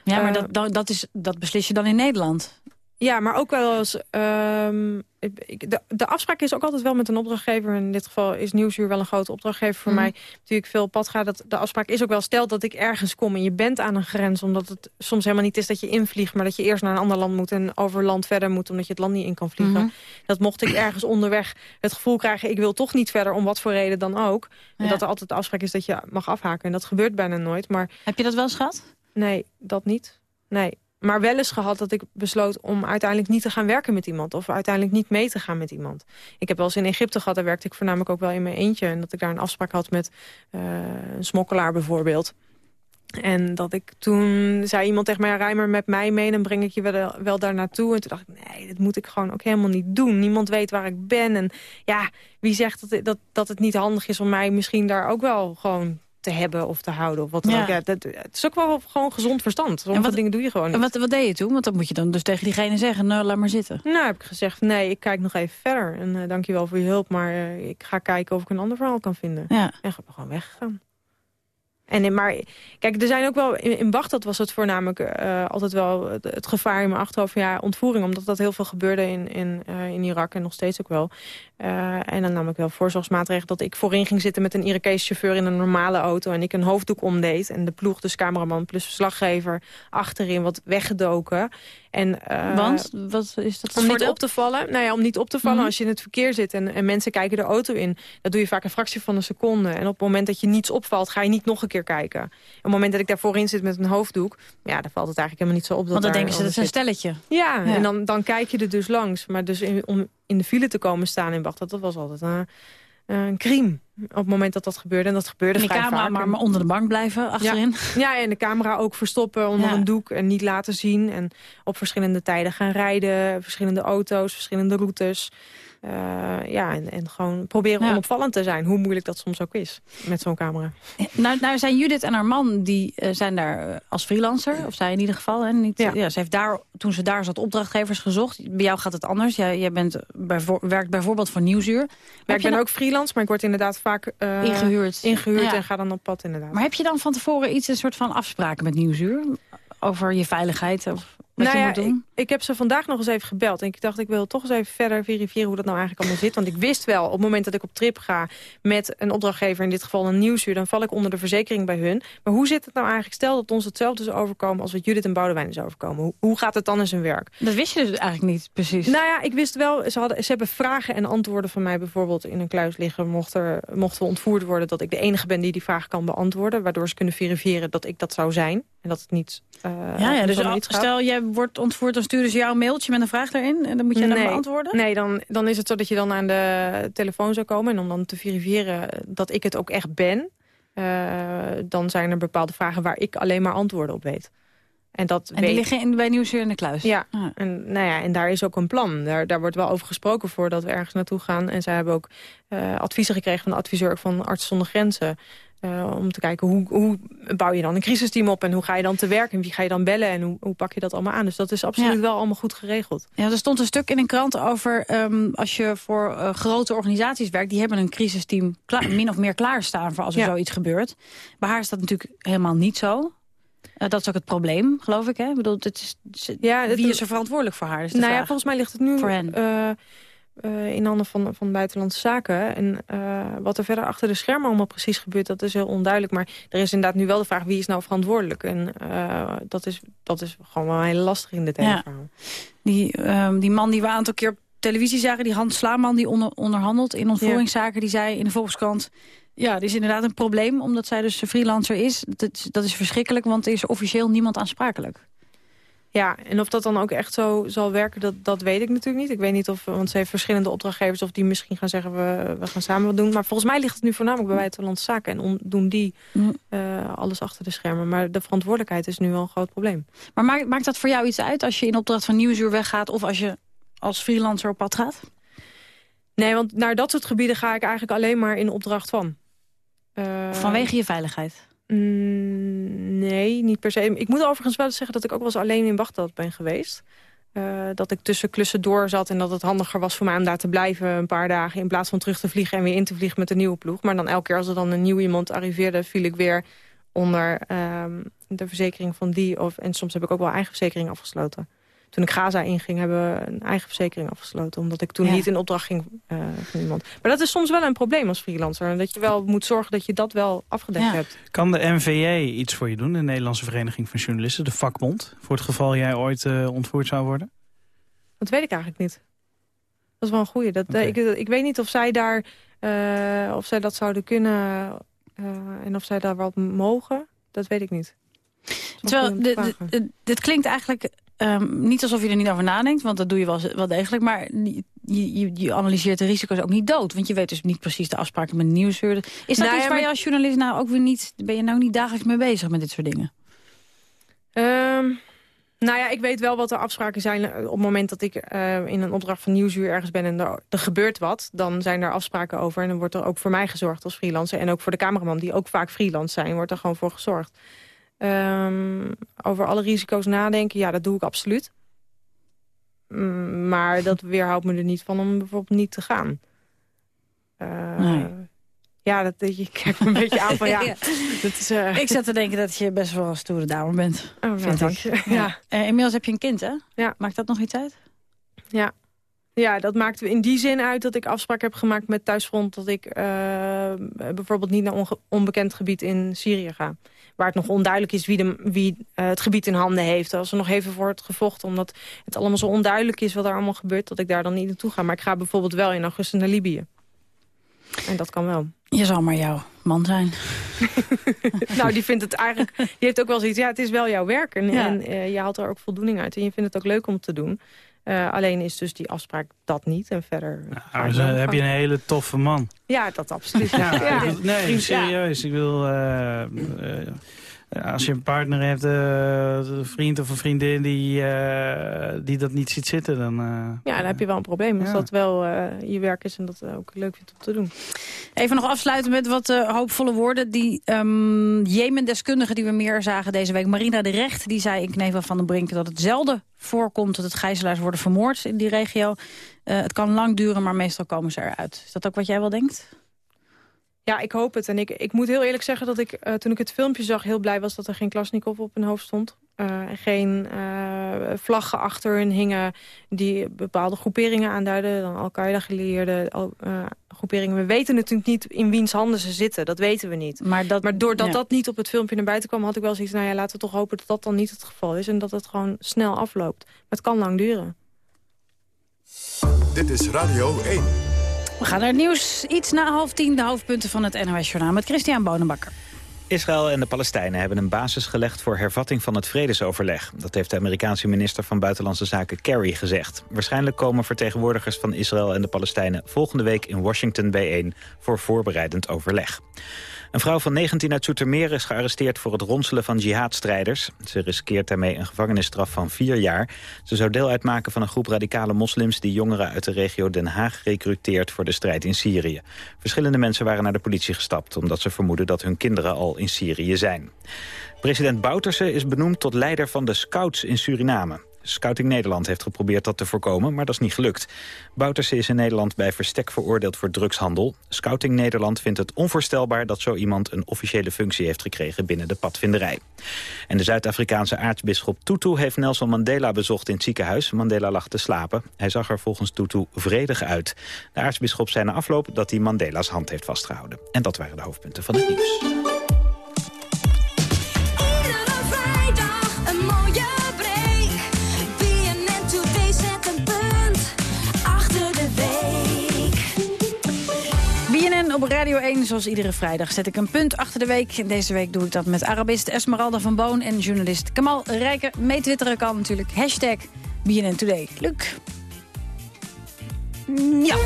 Speaker 6: Ja, maar uh, dat, dat, dat, is, dat beslis je dan in Nederland?
Speaker 12: Ja, maar ook wel eens... ehm, ik- de, de afspraak is ook altijd wel met een opdrachtgever. In dit geval is Nieuwsuur wel een grote opdrachtgever voor
Speaker 6: Mhm.
Speaker 12: mij. Natuurlijk veel pad gaat. Dat, de afspraak is ook wel, stel dat ik ergens kom en je bent aan een grens... omdat het soms helemaal niet is dat je invliegt... maar dat je eerst naar een ander land moet en over land verder moet... omdat je het land niet in kan vliegen.
Speaker 6: Mhm.
Speaker 12: Dat mocht ik ergens onderweg het gevoel krijgen... ik wil toch niet verder, om wat voor reden dan ook. En
Speaker 6: Ja.
Speaker 12: dat er altijd de afspraak is dat je mag afhaken. En dat gebeurt bijna nooit. Maar
Speaker 6: Heb je dat wel eens gehad?
Speaker 12: Nee, dat niet. Nee. Maar wel eens gehad dat ik besloot om uiteindelijk niet te gaan werken met iemand. Of uiteindelijk niet mee te gaan met iemand. Ik heb wel eens in Egypte gehad, daar werkte ik voornamelijk ook wel in mijn eentje. En dat ik daar een afspraak had met eh, een smokkelaar bijvoorbeeld. En dat ik toen zei iemand tegen mij, rij maar met mij mee, dan breng ik je wel, wel daar naartoe. En toen dacht ik, nee, dat moet ik gewoon ook helemaal niet doen. Niemand weet waar ik ben. En ja, wie zegt dat, dat, dat het niet handig is om mij misschien daar ook wel gewoon te hebben of te houden. Of wat dan
Speaker 6: Ja.
Speaker 12: ook. Ja, dat, het is ook wel gewoon gezond verstand. Sommige
Speaker 6: wat-
Speaker 12: dingen doe je gewoon niet.
Speaker 6: En wat, wat deed je toen? Want dan moet je dan dus tegen diegene zeggen, nou, laat maar zitten.
Speaker 12: Nou, heb ik gezegd, nee, ik kijk nog even verder. En eh dankjewel voor je hulp, maar eh, ik ga kijken of ik een ander verhaal kan vinden.
Speaker 6: Ja.
Speaker 12: En ga gewoon weggegaan. En, eh, maar kijk, er zijn ook wel, in, in Bagdad was het voornamelijk altijd wel het, het gevaar in mijn achterhoofd ja, ontvoering. Omdat dat heel veel gebeurde in, in, in Irak en nog steeds ook wel. Eh, en dan nam ik wel voorzorgsmaatregelen dat ik voorin ging zitten met een Irakese chauffeur in een normale auto. En ik een hoofddoek omdeed. En de ploeg, dus cameraman plus verslaggever, achterin wat weggedoken. En, eh,
Speaker 6: Want? Wat is dat
Speaker 12: om niet op te vallen. Nou ja, om niet op te vallen
Speaker 6: Mhm.
Speaker 12: als je in het verkeer zit en, en mensen kijken de auto in. Dat doe je vaak een fractie van een seconde. En op het moment dat je niets opvalt, ga je niet nog een keer kijken. Op het moment dat ik daar voorin zit met een hoofddoek, ja, dan valt het eigenlijk helemaal niet zo op. Dat
Speaker 6: Want dan denken ze, dat is een stelletje.
Speaker 12: Ja,
Speaker 6: Ja.
Speaker 12: en dan, dan kijk je er dus langs. Maar dus in, om in de file te komen staan in Bagdad, dat was altijd een, een crime. Op het moment dat dat gebeurde. En dat gebeurde
Speaker 6: En
Speaker 12: vrij
Speaker 6: camera
Speaker 12: vaak.
Speaker 6: maar, maar onder de bank blijven, achterin.
Speaker 12: Ja, ja, en de camera ook verstoppen onder
Speaker 6: Ja.
Speaker 12: een doek en niet laten zien. En op verschillende tijden gaan rijden, verschillende auto's, verschillende routes. Eh, ja, en, en gewoon proberen
Speaker 6: Ja.
Speaker 12: onopvallend te zijn. Hoe moeilijk dat soms ook is met zo'n camera.
Speaker 6: Nou, nou zijn Judith en haar man, die eh, zijn daar eh, als freelancer. Of zij in ieder geval. Hè, niet, ja. ze heeft daar, toen ze daar zat opdrachtgevers gezocht. Bij jou gaat het anders. Jij, jij bent werkt bijvoorbeeld voor Nieuwsuur. Heb
Speaker 12: ik ben
Speaker 6: dan-
Speaker 12: ook freelance, maar ik word inderdaad vaak eh,
Speaker 6: Ingehuurd.
Speaker 12: ingehuurd
Speaker 6: Ja.
Speaker 12: en ga dan op pad inderdaad.
Speaker 6: Maar heb je dan van tevoren iets, een soort van afspraken met Nieuwsuur? Over je veiligheid of wat
Speaker 12: nou
Speaker 6: je
Speaker 12: ja,
Speaker 6: moet doen?
Speaker 12: Ik, ik heb ze vandaag nog eens even gebeld. En ik dacht, ik wil toch eens even verder verifiëren hoe dat nou eigenlijk allemaal zit. Want ik wist wel, op het moment dat ik op trip ga met een opdrachtgever, in dit geval een nieuwsuur, dan val ik onder de verzekering bij hun. Maar hoe zit het nou eigenlijk? Stel dat ons hetzelfde is overkomen als wat Judith en Boudewijn is overkomen. Hoe, hoe gaat het dan in zijn werk?
Speaker 6: Dat wist je dus eigenlijk niet precies.
Speaker 12: Nou ja, ik wist wel, ze, hadden, ze hebben vragen en antwoorden van mij bijvoorbeeld in een kluis liggen. Mocht er, mochten we ontvoerd worden, dat ik de enige ben die die vraag kan beantwoorden. Waardoor ze kunnen verifiëren dat ik dat zou zijn. En dat het niet uh,
Speaker 6: ja, ja, dus al- stel jij wordt ontvoerd, dan sturen ze jou een mailtje met een vraag erin. En dan moet jij dat
Speaker 12: nee,
Speaker 6: beantwoorden?
Speaker 12: Nee, dan, dan is het zo dat je dan aan de telefoon zou komen. En om dan te verifiëren dat ik het ook echt ben. eh, dan zijn er bepaalde vragen waar ik alleen maar antwoorden op weet. En, dat
Speaker 6: En die
Speaker 12: weet-
Speaker 6: liggen in, bij Nieuwsuur in de kluis?
Speaker 12: Ja, En, nou ja, en daar is ook een plan. Daar, daar wordt wel over gesproken voordat we ergens naartoe gaan. En zij hebben ook eh, adviezen gekregen van de adviseur van Arts zonder Grenzen. Eh, om te kijken hoe, hoe bouw je dan een crisisteam op en hoe ga je dan te werk en wie ga je dan bellen en hoe, hoe pak je dat allemaal aan. Dus dat is absoluut
Speaker 6: Ja.
Speaker 12: wel allemaal goed geregeld.
Speaker 6: Ja, er stond een stuk in een krant over ehm, als je voor eh, grote organisaties werkt, die hebben een crisisteam min of meer klaarstaan voor als er
Speaker 12: Ja.
Speaker 6: zoiets gebeurt. Bij haar is dat natuurlijk helemaal niet zo. Eh, dat is ook het probleem, geloof ik. Hè? Ik bedoel, het is,
Speaker 12: Ja, het-
Speaker 6: wie is er verantwoordelijk voor haar? Is de
Speaker 12: nou ja, volgens mij ligt het nu
Speaker 6: Voor hen.
Speaker 12: Eh, in handen van, van Buitenlandse Zaken. En eh, wat er verder achter de schermen allemaal precies gebeurt, dat is heel onduidelijk. Maar er is inderdaad nu wel de vraag, wie is nou verantwoordelijk? En eh, dat, is, dat is gewoon wel heel lastig in dit hele
Speaker 6: Ja.
Speaker 12: verhaal.
Speaker 6: Die, ehm, die man die we een aantal keer op televisie zagen, die Hans Slaaman, die onder, onderhandelt in ontvoeringszaken, die zei in de Volkskrant... Ja, er is inderdaad een probleem, omdat zij dus freelancer is. Dat is, dat is verschrikkelijk, want er is officieel niemand aansprakelijk.
Speaker 12: Ja, en of dat dan ook echt zo zal werken, dat, dat weet ik natuurlijk niet. Ik weet niet of, want ze heeft verschillende opdrachtgevers... of die misschien gaan zeggen, we, we gaan samen wat doen. Maar volgens mij ligt het nu voornamelijk bij Buitenlandse Zaken. En om, doen die eh, alles achter de schermen. Maar de verantwoordelijkheid is nu wel een groot probleem.
Speaker 6: Maar maakt, maakt dat voor jou iets uit als je in opdracht van Nieuwsuur weggaat... of als je als freelancer op pad gaat?
Speaker 12: Nee, want naar dat soort gebieden ga ik eigenlijk alleen maar in opdracht van. Eh,
Speaker 6: Vanwege je veiligheid?
Speaker 12: Mm, nee, niet per se. Ik moet overigens wel zeggen dat ik ook wel eens alleen in Bagdad ben geweest. Eh, dat ik tussen klussen door zat en dat het handiger was voor mij om daar te blijven een paar dagen... in plaats van terug te vliegen en weer in te vliegen met een nieuwe ploeg. Maar dan elke keer als er dan een nieuw iemand arriveerde... viel ik weer onder ehm, de verzekering van die. Of, en soms heb ik ook wel eigen verzekering afgesloten. Toen ik Gaza inging, hebben we een eigen verzekering afgesloten. Omdat ik toen
Speaker 6: Ja.
Speaker 12: niet in opdracht ging uh, van iemand. Maar dat is soms wel een probleem als freelancer. Dat je wel moet zorgen dat je dat wel afgedekt
Speaker 6: Ja.
Speaker 12: hebt.
Speaker 11: Kan de NVJ iets voor je doen, de Nederlandse Vereniging van Journalisten, de vakbond, voor het geval jij ooit uh, ontvoerd zou worden?
Speaker 12: Dat weet ik eigenlijk niet. Dat is wel een goeie. Dat,
Speaker 11: Oké.
Speaker 12: ik, ik weet niet of zij, daar, uh, of zij dat zouden kunnen uh, en of zij daar wat mogen. Dat weet ik niet.
Speaker 6: Terwijl, dit klinkt eigenlijk um, niet alsof je er niet over nadenkt, want dat doe je wel, wel degelijk. Maar je, je, je, analyseert de risico's ook niet dood. Want je weet dus niet precies de afspraken met de nieuwshuurder. Is dat
Speaker 12: nou,
Speaker 6: iets waar je als journalist nou ook weer niet... Ben je nou niet dagelijks mee bezig met dit soort dingen?
Speaker 12: Um, nou ja, ik weet wel wat de afspraken zijn op het moment dat ik uh, in een opdracht van Nieuwsuur ergens ben en er, er, gebeurt wat. Dan zijn er afspraken over en dan wordt er ook voor mij gezorgd als freelancer. En ook voor de cameraman, die ook vaak freelance zijn, wordt er gewoon voor gezorgd. Um, over alle risico's nadenken, ja, dat doe ik absoluut. Mm, maar dat weerhoudt me er niet van om bijvoorbeeld niet te gaan. Uh,
Speaker 6: nee.
Speaker 12: Ja, dat, je kijkt me een beetje aan van ja.
Speaker 6: ja.
Speaker 12: Dat is, uh...
Speaker 6: Ik zat te denken dat je best wel een stoere dame bent.
Speaker 12: Oh,
Speaker 6: vind
Speaker 12: dank je. Ja.
Speaker 6: Uh, inmiddels heb je een kind, hè?
Speaker 12: Ja.
Speaker 6: Maakt dat nog iets uit?
Speaker 12: Ja. Ja, dat maakt in die zin uit dat ik afspraak heb gemaakt met Thuisfront... dat ik bijvoorbeeld niet naar onbekend gebied in Syrië ga. Waar het nog onduidelijk is wie, de, wie uh, het gebied in handen heeft. Als er nog even wordt gevochten, omdat het allemaal zo onduidelijk is... wat er allemaal gebeurt, dat ik daar dan niet naartoe ga. Maar ik ga bijvoorbeeld wel in augustus naar Libië. En dat kan wel.
Speaker 6: Je zal maar jouw man zijn.
Speaker 12: nou, die vindt het eigenlijk... Die heeft ook wel zoiets, ja, het is wel jouw werk. En,
Speaker 6: ja.
Speaker 12: en uh, je haalt er ook voldoening uit. En je vindt het ook leuk om te doen. Uh, alleen is dus die afspraak dat niet. En verder...
Speaker 11: Nou, dus, uh, heb je een hele toffe man.
Speaker 12: Ja, dat absoluut.
Speaker 11: ja, nee, serieus. Ik wil... Uh, als je een partner hebt, een vriend of een vriendin die, die dat niet ziet zitten, dan...
Speaker 12: ja, dan heb je wel een probleem. Als ja. dat wel je werk is en dat ook leuk vindt om te doen.
Speaker 6: Even nog afsluiten met wat hoopvolle woorden. Die um, Jemen-deskundige die we meer zagen deze week, Marina de Recht, die zei in Knevel van den Brinken dat het zelden voorkomt dat het gijzelaars worden vermoord in die regio. Uh, het kan lang duren, maar meestal komen ze eruit. Is dat ook wat jij wel denkt?
Speaker 12: Ja, ik hoop het. En ik, ik moet heel eerlijk zeggen dat ik, uh, toen ik het filmpje zag... heel blij was dat er geen Klasnikov op hun hoofd stond. Uh, en geen uh, vlaggen achter hun hingen die bepaalde groeperingen aanduiden. Dan Al-Qaeda-geleerde groeperingen. We weten natuurlijk niet in wiens handen ze zitten. Dat weten we niet.
Speaker 6: Maar, dat,
Speaker 12: maar doordat
Speaker 6: ja.
Speaker 12: dat niet op het filmpje naar buiten kwam... had ik wel zoiets nou ja, laten we toch hopen dat dat dan niet het geval is. En dat het gewoon snel afloopt. Maar het kan lang duren.
Speaker 3: Dit is Radio 1.
Speaker 6: We gaan naar het nieuws. Iets na half tien, de hoofdpunten van het NOS-journaal met Christian Bonenbakker.
Speaker 1: Israël en de Palestijnen hebben een basis gelegd voor hervatting van het vredesoverleg. Dat heeft de Amerikaanse minister van Buitenlandse Zaken Kerry gezegd. Waarschijnlijk komen vertegenwoordigers van Israël en de Palestijnen volgende week in Washington bijeen voor voorbereidend overleg. Een vrouw van 19 uit Zoetermeer is gearresteerd voor het ronselen van jihadstrijders. Ze riskeert daarmee een gevangenisstraf van vier jaar. Ze zou deel uitmaken van een groep radicale moslims... die jongeren uit de regio Den Haag recruteert voor de strijd in Syrië. Verschillende mensen waren naar de politie gestapt... omdat ze vermoeden dat hun kinderen al in Syrië zijn. President Bouterse is benoemd tot leider van de scouts in Suriname. Scouting Nederland heeft geprobeerd dat te voorkomen, maar dat is niet gelukt. Bouterse is in Nederland bij verstek veroordeeld voor drugshandel. Scouting Nederland vindt het onvoorstelbaar dat zo iemand een officiële functie heeft gekregen binnen de padvinderij. En de Zuid-Afrikaanse aartsbisschop Tutu heeft Nelson Mandela bezocht in het ziekenhuis. Mandela lag te slapen. Hij zag er volgens Tutu vredig uit. De aartsbisschop zei na afloop dat hij Mandela's hand heeft vastgehouden. En dat waren de hoofdpunten van het nieuws.
Speaker 6: Radio 1, zoals iedere vrijdag, zet ik een punt achter de week. Deze week doe ik dat met Arabist Esmeralda van Boon en journalist Kamal Rijker. Meetwitteren kan natuurlijk. Hashtag BNN Today. Luc. Ja.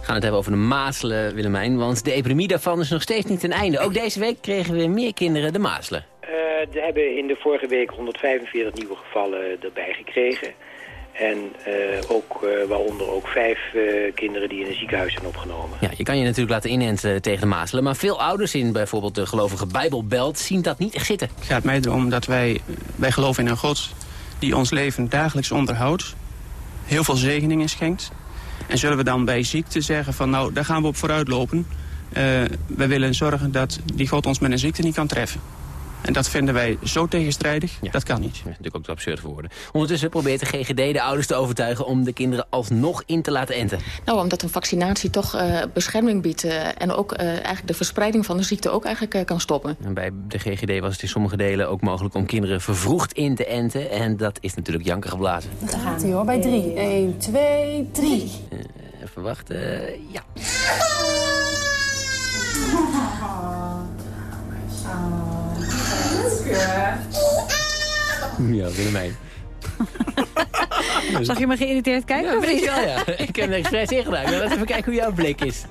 Speaker 7: We gaan het hebben over de mazelen, Willemijn. Want de epidemie daarvan is nog steeds niet ten einde. Ook deze week kregen we meer kinderen de mazelen.
Speaker 17: Uh, we hebben in de vorige week 145 nieuwe gevallen erbij gekregen. En uh, ook, uh, waaronder ook vijf uh, kinderen die in een ziekenhuis zijn opgenomen.
Speaker 7: Ja, je kan je natuurlijk laten inenten tegen de mazelen. Maar veel ouders in bijvoorbeeld de gelovige Bijbelbelt zien dat niet echt zitten.
Speaker 18: Het gaat mij erom dat wij, wij geloven in een God die ons leven dagelijks onderhoudt. Heel veel zegeningen schenkt. En zullen we dan bij ziekte zeggen van nou, daar gaan we op vooruit lopen. we willen zorgen dat die God ons met een ziekte niet kan treffen. En dat vinden wij zo tegenstrijdig, dat kan niet.
Speaker 7: Dat is natuurlijk ook te absurd voor woorden. Ondertussen probeert de GGD de ouders te overtuigen... om de kinderen alsnog in te laten enten.
Speaker 19: Nou, omdat een vaccinatie toch uh, bescherming biedt... Uh, en ook uh, eigenlijk de verspreiding van de ziekte ook eigenlijk kan stoppen.
Speaker 7: En bij de GGD was het in sommige delen ook mogelijk... om kinderen vervroegd in te enten. En dat is natuurlijk janker geblazen.
Speaker 20: Daar gaat hij hoor, bij drie. 1, 2, 3.
Speaker 7: even wachten. ja. Ja, Willemijn.
Speaker 6: Zag je me geïrriteerd kijken?
Speaker 7: Ja,
Speaker 6: of niet?
Speaker 7: wel, ja. Ik heb er expres ingedaan. Laten we even kijken hoe jouw blik is.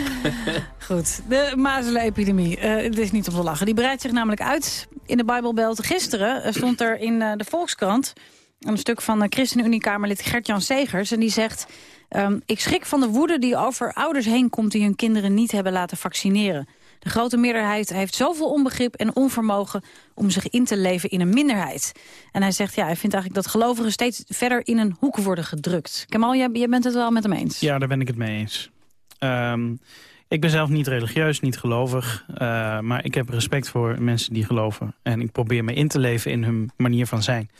Speaker 6: Goed, de mazelenepidemie. Uh, het is niet om te lachen. Die breidt zich namelijk uit in de Bijbelbelt. Gisteren stond er in uh, de Volkskrant een stuk van de ChristenUnie-Kamerlid Gert-Jan Segers. En die zegt, um, ik schrik van de woede die over ouders heen komt... die hun kinderen niet hebben laten vaccineren. De grote meerderheid heeft zoveel onbegrip en onvermogen om zich in te leven in een minderheid. En hij zegt, ja, hij vindt eigenlijk dat gelovigen steeds verder in een hoek worden gedrukt. Kemal, jij, bent het wel met hem eens?
Speaker 11: Ja, daar ben ik het mee eens. Um, ik ben zelf niet religieus, niet gelovig. Uh, maar ik heb respect voor mensen die geloven. En ik probeer me in te leven in hun manier van zijn.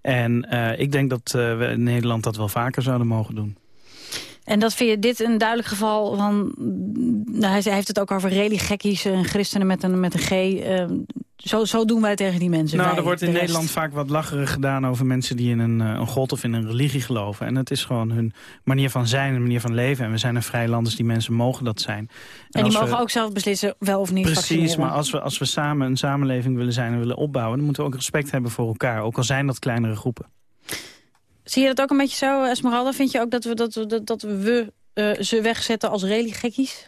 Speaker 11: En uh, ik denk dat uh, we in Nederland dat wel vaker zouden mogen doen.
Speaker 6: En dat vind je dit een duidelijk geval van... Nou, hij heeft het ook over religiekkies en christenen met een, met een G. Uh, zo, zo doen wij tegen die mensen.
Speaker 11: Nou,
Speaker 6: wij,
Speaker 11: er wordt in Nederland vaak wat lacherig gedaan over mensen die in een, een god of in een religie geloven. En het is gewoon hun manier van zijn, een manier van leven. En we zijn een vrij land, dus die mensen mogen dat zijn.
Speaker 6: En, en die mogen we, ook zelf beslissen wel of niet
Speaker 11: Precies, maar als we, als we samen een samenleving willen zijn en willen opbouwen... dan moeten we ook respect hebben voor elkaar, ook al zijn dat kleinere groepen.
Speaker 6: Zie je dat ook een beetje zo, Esmeralda? Vind je ook dat we, dat dat, dat we uh, ze wegzetten als religiekkies?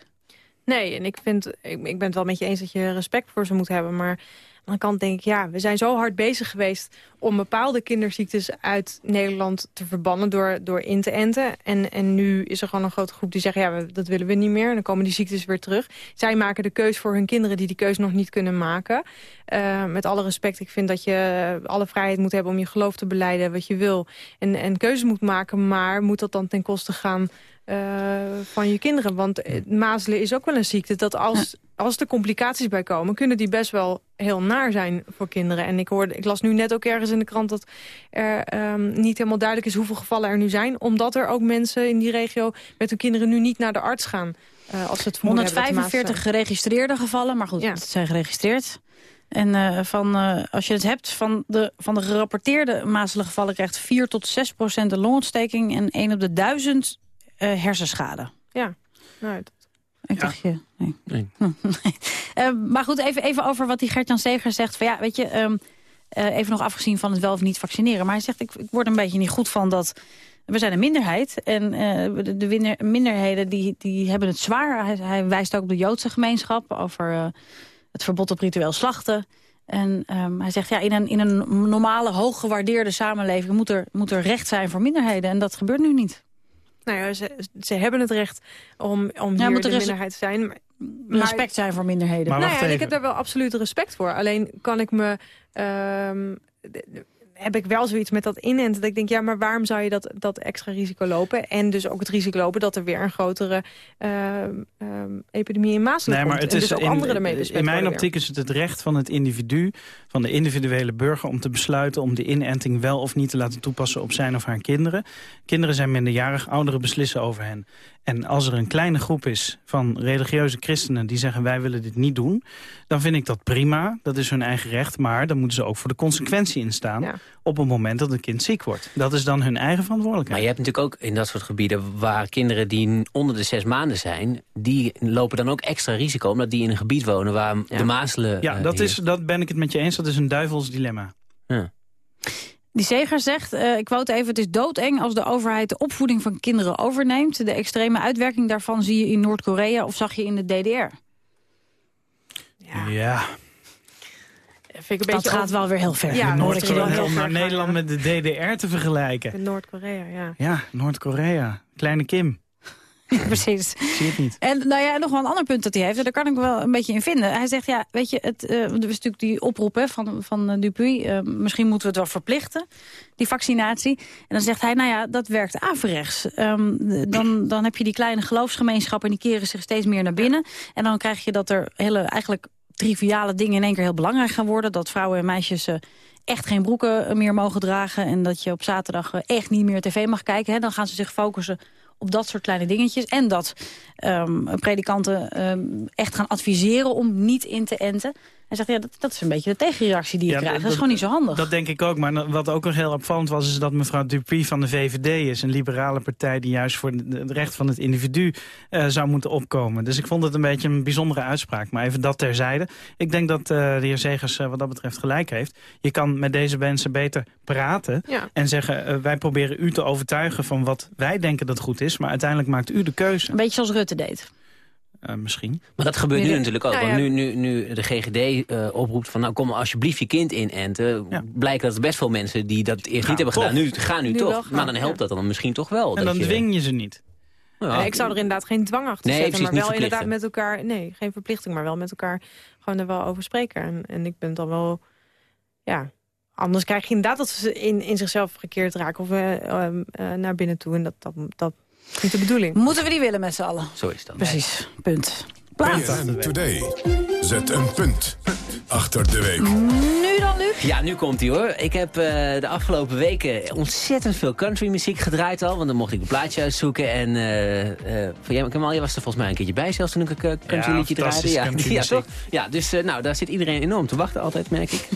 Speaker 12: Nee, en ik, vind, ik, ik ben het wel met je eens dat je respect voor ze moet hebben. Maar aan de kant denk ik, ja, we zijn zo hard bezig geweest... om bepaalde kinderziektes uit Nederland te verbannen door, door in te enten. En, en nu is er gewoon een grote groep die zegt, ja, dat willen we niet meer. En dan komen die ziektes weer terug. Zij maken de keus voor hun kinderen die die keus nog niet kunnen maken. Uh, met alle respect, ik vind dat je alle vrijheid moet hebben... om je geloof te beleiden, wat je wil. En, en keuzes moet maken, maar moet dat dan ten koste gaan... Uh, van je kinderen. Want mazelen is ook wel een ziekte dat als, als er complicaties bij komen... kunnen die best wel heel naar zijn voor kinderen. En ik, hoorde, ik las nu net ook ergens in de krant dat er um, niet helemaal duidelijk is... hoeveel gevallen er nu zijn. Omdat er ook mensen in die regio met hun kinderen nu niet naar de arts gaan. Uh, als het
Speaker 6: 145 geregistreerde gevallen, maar goed, ja. het zijn geregistreerd. En uh, van, uh, als je het hebt van de, van de gerapporteerde mazelengevallen... krijgt 4 tot 6 procent een longontsteking en 1 op de 1000 uh, hersenschade.
Speaker 12: Ja, nou, dat...
Speaker 6: Ik ja. dacht je... Nee. nee. uh, maar goed, even, even over wat die Gert-Jan Steger zegt. Van, ja, weet je, um, uh, even nog afgezien van het wel of niet vaccineren. Maar hij zegt, ik, ik word een beetje niet goed van dat... We zijn een minderheid en de, de winner, minderheden die, die hebben het zwaar. Hij, hij, wijst ook op de Joodse gemeenschap over het verbod op ritueel slachten. En um, hij zegt, ja, in een, in een normale, hooggewaardeerde samenleving... Moet er, moet er recht zijn voor minderheden. En dat gebeurt nu niet.
Speaker 12: Nou ja, ze, ze hebben het recht om, om ja, hier de minderheid te zijn. Maar,
Speaker 6: respect zijn voor minderheden.
Speaker 12: Maar nou ja, ik heb daar wel absoluut respect voor. Alleen kan ik me... Um, heb ik wel zoiets met dat inenten. Dat ik denk, ja, maar waarom zou je dat, dat extra risico lopen? En dus ook het risico lopen dat er weer een grotere uh, um, epidemie in Maasland
Speaker 11: nee, maar
Speaker 12: komt.
Speaker 11: Het is
Speaker 12: dus ook
Speaker 11: in,
Speaker 12: anderen ermee
Speaker 11: in mijn optiek is het het recht van het individu, van de individuele burger... om te besluiten om de inenting wel of niet te laten toepassen op zijn of haar kinderen. Kinderen zijn minderjarig, ouderen beslissen over hen. En als er een kleine groep is van religieuze christenen die zeggen wij willen dit niet doen, dan vind ik dat prima. Dat is hun eigen recht, maar dan moeten ze ook voor de consequentie instaan ja. op het moment dat een kind ziek wordt. Dat is dan hun eigen verantwoordelijkheid.
Speaker 7: Maar je hebt natuurlijk ook in dat soort gebieden waar kinderen die onder de zes maanden zijn, die lopen dan ook extra risico omdat die in een gebied wonen waar ja. de mazelen...
Speaker 11: Ja, dat, is, dat ben ik het met je eens. Dat is een duivels dilemma.
Speaker 7: Ja.
Speaker 6: Die Zeger zegt, uh, ik quote even, het is doodeng als de overheid de opvoeding van kinderen overneemt. De extreme uitwerking daarvan zie je in Noord-Korea of zag je in de DDR.
Speaker 11: Ja. ja.
Speaker 6: Vind ik een dat gaat over... wel weer heel ver.
Speaker 11: Ja, Noord-Korea om naar Nederland met de DDR te vergelijken.
Speaker 12: Noord-Korea, ja.
Speaker 11: Ja, Noord-Korea. Kleine Kim.
Speaker 6: Precies.
Speaker 11: Zie het niet.
Speaker 6: En nou ja, nog wel een ander punt dat hij heeft. Daar kan ik wel een beetje in vinden. Hij zegt, ja, weet je, het, uh, er is natuurlijk die oproep hè, van, van uh, Dupuy. Uh, misschien moeten we het wel verplichten, die vaccinatie. En dan zegt hij, nou ja, dat werkt averechts. Um, dan, dan heb je die kleine geloofsgemeenschappen... en die keren zich steeds meer naar binnen. En dan krijg je dat er hele, eigenlijk triviale dingen in één keer heel belangrijk gaan worden. Dat vrouwen en meisjes eh, echt geen broeken meer mogen dragen... en dat je op zaterdag eh, echt niet meer tv mag kijken. Hè. Dan gaan ze zich focussen op dat soort kleine dingetjes. En dat ehm, predikanten ehm, echt gaan adviseren om niet in te enten. Hij zegt, ja, dat, dat is een beetje de tegenreactie die je
Speaker 11: Ja,
Speaker 6: krijgt. Dat, is gewoon niet zo handig.
Speaker 11: Dat denk ik ook. Maar wat ook nog heel opvallend was... is dat mevrouw Dupuy van de VVD is. Een liberale partij die juist voor het recht van het individu eh, zou moeten opkomen. Dus ik vond het een beetje een bijzondere uitspraak. Maar even dat terzijde. Ik denk dat eh, de heer Zegers eh, wat dat betreft gelijk heeft. Je kan met deze mensen beter praten.
Speaker 12: Ja.
Speaker 11: En zeggen, wij proberen u te overtuigen van wat wij denken dat goed is. Maar uiteindelijk maakt u de keuze.
Speaker 6: Een beetje zoals Rutte deed.
Speaker 11: Eh, misschien.
Speaker 7: Maar dat gebeurt nu natuurlijk ook.
Speaker 6: nou
Speaker 7: want
Speaker 6: ja.
Speaker 7: nu, nu, nu de GGD eh, oproept van... nou kom alsjeblieft je kind inenten... blijkt dat er best veel mensen die dat eerst niet hebben
Speaker 11: toch.
Speaker 7: gedaan... nu gaan nu,
Speaker 12: Nu
Speaker 7: toch.
Speaker 12: gaan,
Speaker 7: maar dan helpt
Speaker 12: ja.
Speaker 7: dat dan misschien toch wel.
Speaker 11: En dan dwing je ze niet.
Speaker 7: Ja.
Speaker 12: Nee, ik zou er inderdaad geen dwang achter
Speaker 7: Nee,
Speaker 12: zetten. Maar
Speaker 7: niet
Speaker 12: wel inderdaad met elkaar... Nee, geen verplichting, maar wel met elkaar gewoon er wel over spreken. En, en ik ben dan wel... Ja, anders krijg je inderdaad dat ze in, in zichzelf gekeerd raken... of eh, ehm, eh, naar binnen toe. En dat, dat, dat niet de bedoeling.
Speaker 6: Moeten we die willen met z'n allen?
Speaker 7: Zo is dat.
Speaker 6: Precies, punt. Plaat.
Speaker 3: BNN Today. Zet een punt achter de week.
Speaker 6: Nu dan, Luc?
Speaker 7: Ja, nu komt hij hoor. Ik heb eh, de afgelopen weken ontzettend veel countrymuziek gedraaid al. Want dan mocht ik een plaatje uitzoeken. En eh uh, van jij, Kamal, je was er volgens mij een keertje bij zelfs toen ik een eh, country
Speaker 11: Ja,
Speaker 7: liedje draaide. Ja, ja, toch? Ja, dus eh, nou, daar zit iedereen enorm te wachten altijd, merk ik.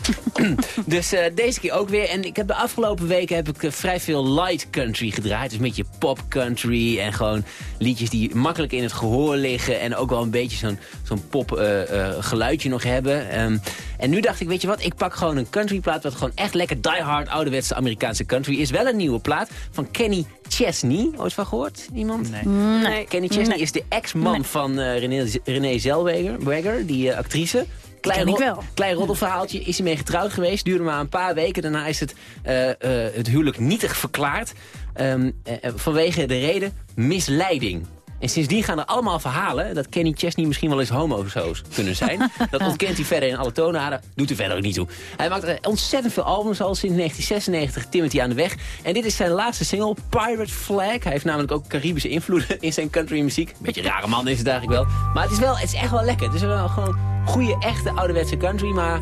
Speaker 7: dus eh, deze keer ook weer. En ik heb de afgelopen weken heb ik eh, vrij veel light country gedraaid. Dus een beetje pop country en gewoon liedjes die makkelijk in het gehoor liggen. En ook wel een beetje zo'n zo'n pop eh, eh, geluidje nog hebben. Ehm, en nu dacht ik, weet je wat, ik pak gewoon een countryplaat... wat gewoon echt lekker diehard ouderwetse Amerikaanse country is. Wel een nieuwe plaat van Kenny Chesney. Ooit van gehoord? Iemand? Nee.
Speaker 12: Nee.
Speaker 7: Kenny Chesney
Speaker 6: Nee.
Speaker 7: is de ex-man
Speaker 6: Nee.
Speaker 7: van eh Renee, Renee Zellweger, die actrice. Klein,
Speaker 6: ik wel.
Speaker 7: klein roddelverhaaltje, is hij mee getrouwd geweest. Duurde maar een paar weken. Daarna is het, eh, eh, het huwelijk nietig verklaard. Ehm, eh, eh, vanwege de reden misleiding. En sindsdien gaan er allemaal verhalen dat Kenny Chesney misschien wel eens homo zou kunnen zijn. dat ontkent hij verder in alle toonaarden. Doet er verder ook niet toe. Hij maakt ontzettend veel albums al sinds 1996. Timothy aan de weg. En dit is zijn laatste single, Pirate Flag. Hij heeft namelijk ook Caribische invloeden in zijn country muziek. Beetje rare man is het eigenlijk wel. Maar het is, wel, het is echt wel lekker. Het is wel gewoon goede, echte ouderwetse country. Maar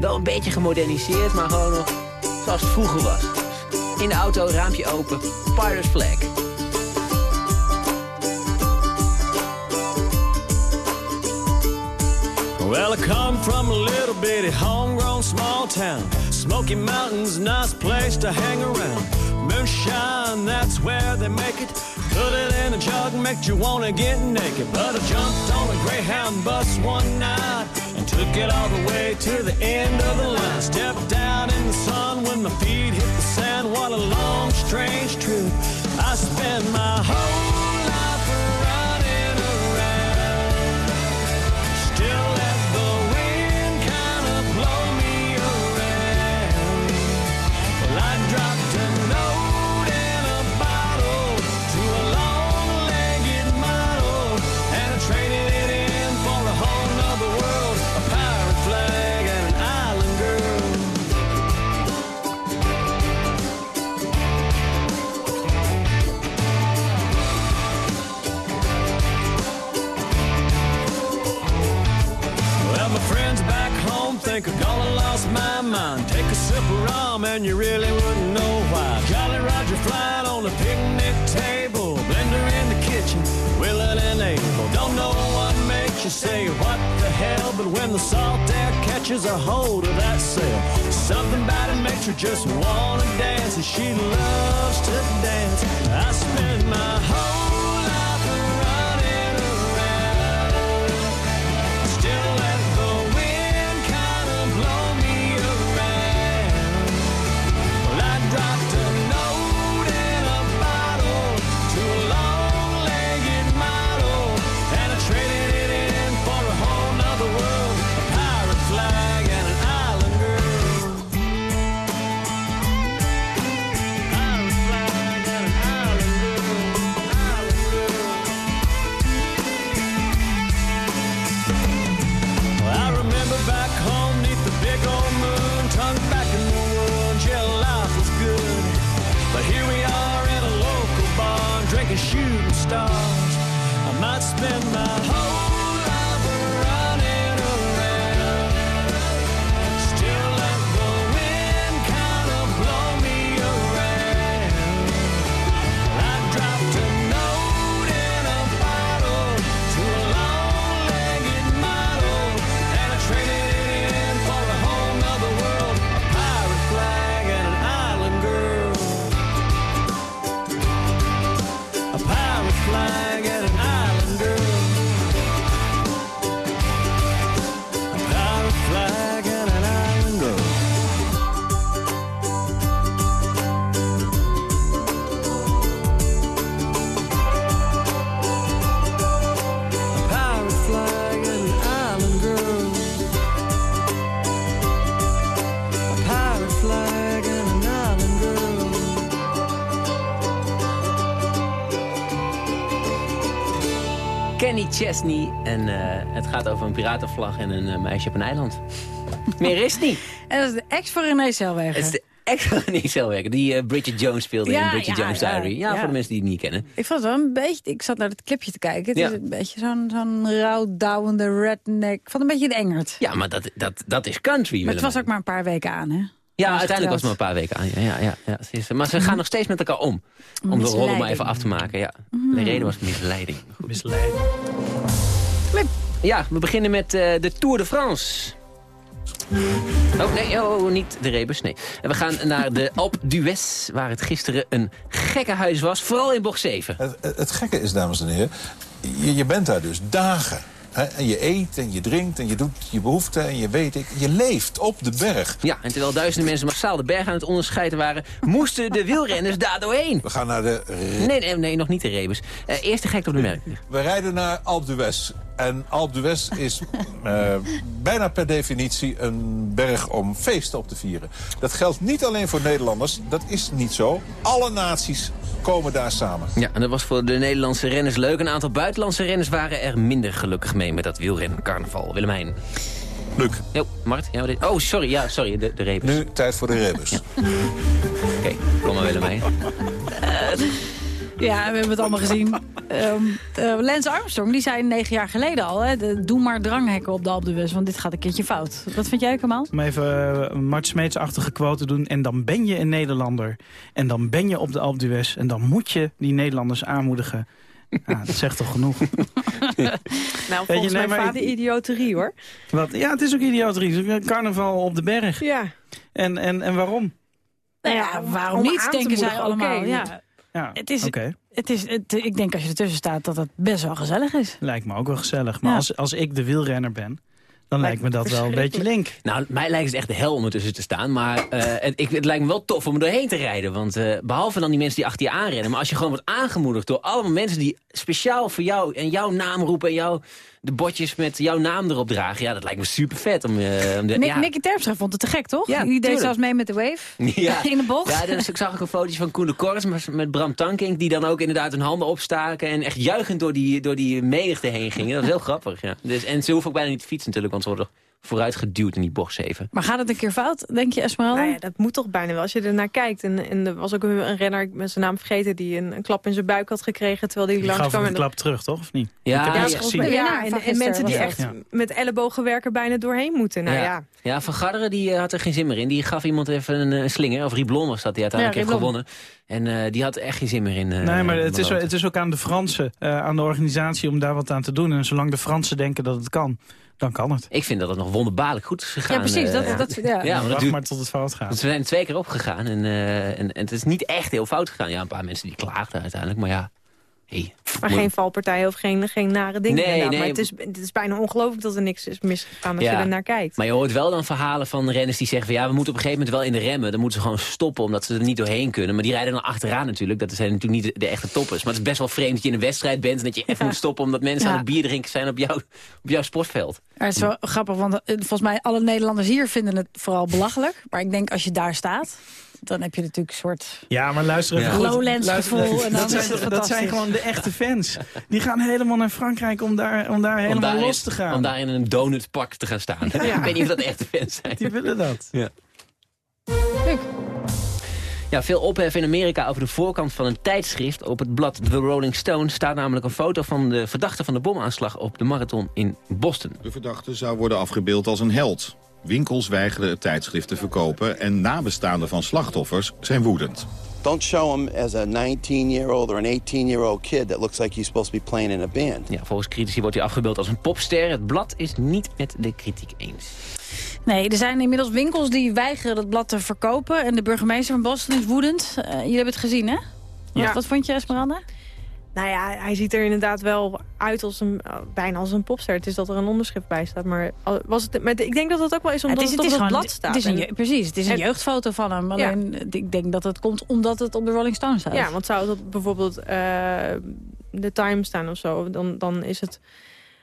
Speaker 7: wel een beetje gemoderniseerd. Maar gewoon nog zoals het vroeger was. In de auto, raampje open. Pirate Flag.
Speaker 9: Well, I come from a little bitty homegrown small town. Smoky Mountains, nice place to hang around. Moonshine, that's where they make it. Put it in a jug, make you wanna get naked. But I jumped on a Greyhound bus one night and took it all the way to the end of the line. Stepped out in the sun when my feet hit the sand. What a long, strange trip. I spent my whole think gone and lost my mind. Take a sip of rum and you really wouldn't know why. Jolly Roger flying on the picnic table, blender in the kitchen, willing and able. Don't know what makes you say what the hell, but when the salt air catches a hold of that sail, something about it makes her just wanna dance, and she loves to dance. I spend my whole
Speaker 7: Kenny Chesney. En eh, het gaat over een piratenvlag en een eh, meisje op een eiland. Meer is het niet.
Speaker 6: En dat is de ex voor René Selweger.
Speaker 7: Het is de ex van René Zellweger, die eh, Bridget Jones speelde
Speaker 6: Ja,
Speaker 7: in Bridget
Speaker 6: ja,
Speaker 7: Jones Diary. Ja,
Speaker 6: ja.
Speaker 7: voor de mensen die het niet kennen.
Speaker 6: Ik vond het wel een beetje... Ik zat naar het clipje te kijken. Het is een beetje zo'n zo'n rouwdouwende redneck. Ik vond het een beetje de Engert.
Speaker 7: Ja, maar dat, dat, dat is country,
Speaker 6: Maar het was ook maar een paar weken aan, hè?
Speaker 7: Ja, uiteindelijk was het maar een paar weken aan. Ja, ja, ja, maar ze gaan nog steeds met elkaar om. Om de rollen maar even af te maken. Ja.
Speaker 6: Mhm.
Speaker 7: De reden was misleiding.
Speaker 11: Misleiding.
Speaker 7: Ja, we beginnen met eh, de Tour de France. Oh, nee, oh, niet de rebus, nee. En we gaan naar de Alpe d'Huez, waar het gisteren een gekke huis was. Vooral in bocht 7.
Speaker 21: Het, het- het gekke is, dames en heren, je, je bent daar dus dagen. En je eet en je drinkt en je doet je behoeften en je weet ik. Je leeft op de berg.
Speaker 7: Ja, en terwijl duizenden mensen massaal de berg aan het onderscheiden waren... moesten de wielrenners daar doorheen.
Speaker 21: We gaan naar de...
Speaker 7: Nee, nee, nee nog niet de rebus. Eh eerst de gek op de merk.
Speaker 21: We rijden naar Alpe d'Huez. En Alpe d'Huez is eh, bijna per definitie een berg om feesten op te vieren. Dat geldt niet alleen voor Nederlanders. Dat is niet zo. Alle naties komen daar samen.
Speaker 7: Ja, en dat was voor de Nederlandse renners leuk. Een aantal buitenlandse renners waren er minder gelukkig mee met dat wielrencarnaval. Willemijn.
Speaker 21: Luc.
Speaker 7: Jo, Mart. Ja, dit- oh, sorry, ja, sorry, de, de rebus.
Speaker 21: Nu tijd voor de rebus.
Speaker 7: Oké, kom maar Willemijn.
Speaker 6: Ja, we hebben het allemaal gezien. Ehm eh, Lance Armstrong, die zei negen jaar geleden al... Hè, de- doe maar dranghekken op de Alpe d'Huez, want dit gaat een keertje fout. Wat vind jij, Kamal?
Speaker 11: Om even een Mart Smeets-achtige quote te doen. En dan ben je een Nederlander. En dan ben je op de Alpe d'Huez. En dan moet je die Nederlanders aanmoedigen. Ja, dat zegt toch genoeg.
Speaker 12: Nou,
Speaker 11: je,
Speaker 12: volgens
Speaker 11: nee,
Speaker 12: mijn
Speaker 11: maar
Speaker 12: vader idioterie, hoor.
Speaker 11: Wat, ja, het is ook idioterie. Het is ook Carnaval op de berg.
Speaker 12: Ja.
Speaker 11: En, en, en waarom?
Speaker 6: Nou ja, waarom
Speaker 12: om
Speaker 6: niet, denken zij allemaal. Ja.
Speaker 11: Ja,
Speaker 6: Het is,
Speaker 11: oké.
Speaker 6: het is, het, ik denk als je ertussen staat dat het best wel gezellig is.
Speaker 11: Lijkt me ook wel gezellig. Maar
Speaker 6: Ja.
Speaker 11: als, als ik de wielrenner ben, dan lijkt me dat wel een beetje link.
Speaker 7: Nou, mij lijkt het echt de hel om ertussen te staan. Maar eh, het, ik, het lijkt me wel tof om er doorheen te rijden. Want eh, behalve dan die mensen die achter je aanrennen... maar als je gewoon wordt aangemoedigd door allemaal mensen... die speciaal voor jou en jouw naam roepen... en jou de botjes met jouw naam erop dragen... ja, dat lijkt me super vet. Om, eh, om de,
Speaker 6: Nick,
Speaker 7: ja.
Speaker 6: Nicky Terpstra vond het te gek, toch?
Speaker 7: Ja,
Speaker 6: Die deed zelfs mee met de wave
Speaker 7: Ja.
Speaker 6: in de bocht.
Speaker 7: Ja, dus ik zag ook een fotootje van Koen de Kors met- met Bram Tankink... die dan ook inderdaad hun handen opstaken... en echt juichend door die, door die menigte heen gingen. Dat was heel grappig, ja. Dus, en ze hoeven ook bijna niet te fietsen natuurlijk... want ze worden vooruit geduwd in die bocht 7.
Speaker 6: Maar gaat het een keer fout, denk je, Esmeralda?
Speaker 12: Nou ja, dat moet toch bijna wel, als je er naar kijkt. En, en er was ook een, een renner, ik ben zijn naam vergeten... die een, een klap in zijn buik had gekregen terwijl hij
Speaker 11: Die
Speaker 12: langs kwam.
Speaker 11: een klap terug, toch? Of niet?
Speaker 7: Ja,
Speaker 11: ik heb
Speaker 7: ja,
Speaker 11: het
Speaker 7: ja,
Speaker 11: gezien.
Speaker 12: Ja, en, mensen die echt met ellebogenwerk er bijna doorheen moeten. Nou ja,
Speaker 7: Ja, Van Garderen die, eh, had er geen zin meer in. Die gaf iemand even een eh, slinger. Of Riblon was dat, die uiteindelijk
Speaker 6: Ja,
Speaker 7: heeft
Speaker 6: Riblon.
Speaker 7: gewonnen. En eh, die had er echt geen zin meer in.
Speaker 11: Nee, maar het is, het is ook aan de Fransen, eh, aan de organisatie om daar wat aan te doen. En zolang de Fransen denken dat het kan, dan kan het.
Speaker 7: Ik vind dat het nog wonderbaarlijk goed is gegaan.
Speaker 6: Ja, precies.
Speaker 7: eh,
Speaker 6: Dat,
Speaker 7: ja.
Speaker 6: dat, ja.
Speaker 7: Ja, maar dat
Speaker 11: Wacht
Speaker 7: duurt-
Speaker 11: maar tot het fout gaat.
Speaker 7: want we zijn twee keer opgegaan en, eh, en, en het is niet echt heel fout gegaan. Ja, een paar mensen die klaagden uiteindelijk, maar ja. Hey,
Speaker 12: maar
Speaker 7: moet-
Speaker 12: geen valpartijen of geen, geen nare dingen.
Speaker 7: Nee, nee.
Speaker 12: Maar het is, het is bijna ongelooflijk dat er niks is misgegaan als
Speaker 7: Ja.
Speaker 12: je er naar kijkt.
Speaker 7: Maar je hoort wel dan verhalen van renners die zeggen van... ja, we moeten op een gegeven moment wel in de remmen. Dan moeten ze gewoon stoppen omdat ze er niet doorheen kunnen. Maar die rijden dan achteraan natuurlijk. Dat zijn natuurlijk niet de, de echte toppers. Maar het is best wel vreemd dat je in een wedstrijd bent... en dat je even moet stoppen omdat mensen
Speaker 6: Ja.
Speaker 7: aan het bier drinken zijn op, jou, op jouw sportveld.
Speaker 6: Het is wel grappig, want eh, volgens mij alle Nederlanders hier vinden het vooral belachelijk. Maar ik denk als je daar staat, dan heb je natuurlijk een soort...
Speaker 11: Ja, maar luister even
Speaker 7: Ja.
Speaker 11: goed.
Speaker 6: Lowlands
Speaker 11: Luister-
Speaker 6: gevoel en dan
Speaker 11: dat, zijn, dat zijn gewoon de echte fans. Die gaan helemaal naar Frankrijk om daar, om daar helemaal
Speaker 7: daarin-
Speaker 11: los te gaan.
Speaker 7: Om daar in een donutpak te gaan staan. Ik weet niet of dat echte fans zijn.
Speaker 11: Die willen dat.
Speaker 7: Ja. Ja, veel ophef in Amerika over de voorkant van een tijdschrift. Op het blad The Rolling Stone staat namelijk een foto van de verdachte van de bomaanslag op de marathon in Boston.
Speaker 22: De verdachte zou worden afgebeeld als een held. Winkels weigeren het tijdschrift te verkopen... en nabestaanden van slachtoffers zijn woedend.
Speaker 23: Don't show him as a 19-year-old or an 18-year-old kid that looks like he's supposed to be playing in a band.
Speaker 7: Ja, volgens critici wordt hij afgebeeld als een popster. Het blad is niet met de kritiek eens.
Speaker 6: Nee, er zijn inmiddels winkels die weigeren dat blad te verkopen. En de burgemeester van Boston is woedend. Eh, jullie hebben het gezien, hè? Wat,
Speaker 12: Ja.
Speaker 6: wat vond je, Esmeralda?
Speaker 12: Nou ja, hij ziet er inderdaad wel uit als een, eh, bijna als een popster. Het is dat er een onderschrift bij staat. Maar, was het, maar ik denk dat het ook wel is omdat het, op het blad staat.
Speaker 6: Het is een, precies, het is een
Speaker 12: en-
Speaker 6: jeugdfoto van hem. Alleen, eh, ik denk dat het komt omdat het op de Rolling Stone staat.
Speaker 12: Ja, want zou het bijvoorbeeld eh, de Times staan of zo... dan, dan is het,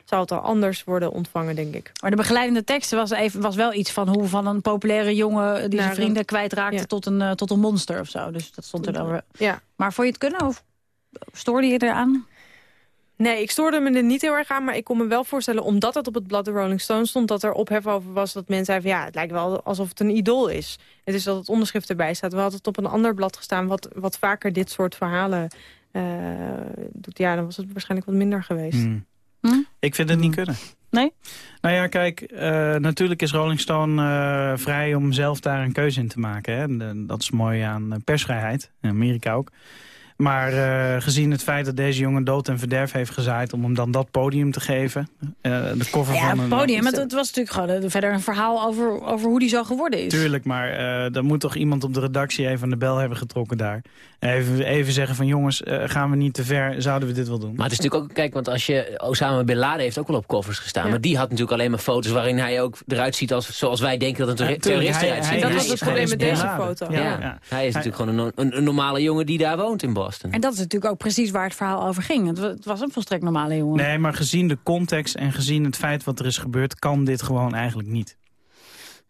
Speaker 12: zou het al anders worden ontvangen, denk ik.
Speaker 6: Maar de begeleidende tekst was, even, was wel iets van hoe van een populaire jongen... die zijn
Speaker 12: een-
Speaker 6: vrienden kwijtraakte
Speaker 12: ja.
Speaker 6: tot, een, tot een monster of zo. Dus dat stond er dan weer.
Speaker 12: Ja.
Speaker 6: Maar vond je het kunnen of stoorde je eraan?
Speaker 12: Nee, ik stoorde me er niet heel erg aan, maar ik kon me wel voorstellen... omdat het op het blad de Rolling Stone stond, dat er ophef over was... dat mensen zeiden van ja, het lijkt wel alsof het een idool is. Het is dat het onderschrift erbij staat. We hadden het op een ander blad gestaan wat, wat vaker dit soort verhalen eh, doet. Ja, dan was het waarschijnlijk wat minder geweest.
Speaker 11: Hmm.
Speaker 6: Hm?
Speaker 11: Ik vind het niet kunnen.
Speaker 6: Nee?
Speaker 11: Nou ja, kijk, eh, natuurlijk is Rolling Stone eh, vrij om zelf daar een keuze in te maken. Hè? En, dat is mooi aan persvrijheid, in Amerika ook. Maar eh, gezien het feit dat deze jongen dood en verderf heeft gezaaid... om hem dan dat podium te geven, eh, de cover
Speaker 6: Ja,
Speaker 11: van
Speaker 6: het
Speaker 11: een...
Speaker 6: podium. Het, het was natuurlijk gewoon eh, verder een verhaal over, over hoe die zo geworden is.
Speaker 11: Tuurlijk, maar eh dan moet toch iemand op de redactie even aan de bel hebben getrokken daar. Even, even zeggen van jongens, eh, gaan we niet te ver, zouden we dit wel doen?
Speaker 7: Maar het is natuurlijk ook, kijk, want als je... Osama Bin Laden heeft ook wel op covers gestaan. Maar die had natuurlijk alleen maar foto's waarin hij ook eruit ziet als, zoals wij denken dat een
Speaker 11: Ja,
Speaker 7: terrorist eruit ziet.
Speaker 12: Dat was het probleem met deze foto.
Speaker 7: Ja,
Speaker 11: ja.
Speaker 7: hij is natuurlijk gewoon een, een, een normale jongen die daar woont in Boston.
Speaker 6: En dat is natuurlijk ook precies waar het verhaal over ging. Het, wa- het was een volstrekt normale jongen.
Speaker 11: Nee, maar gezien de context en gezien het feit wat er is gebeurd... kan dit gewoon eigenlijk niet.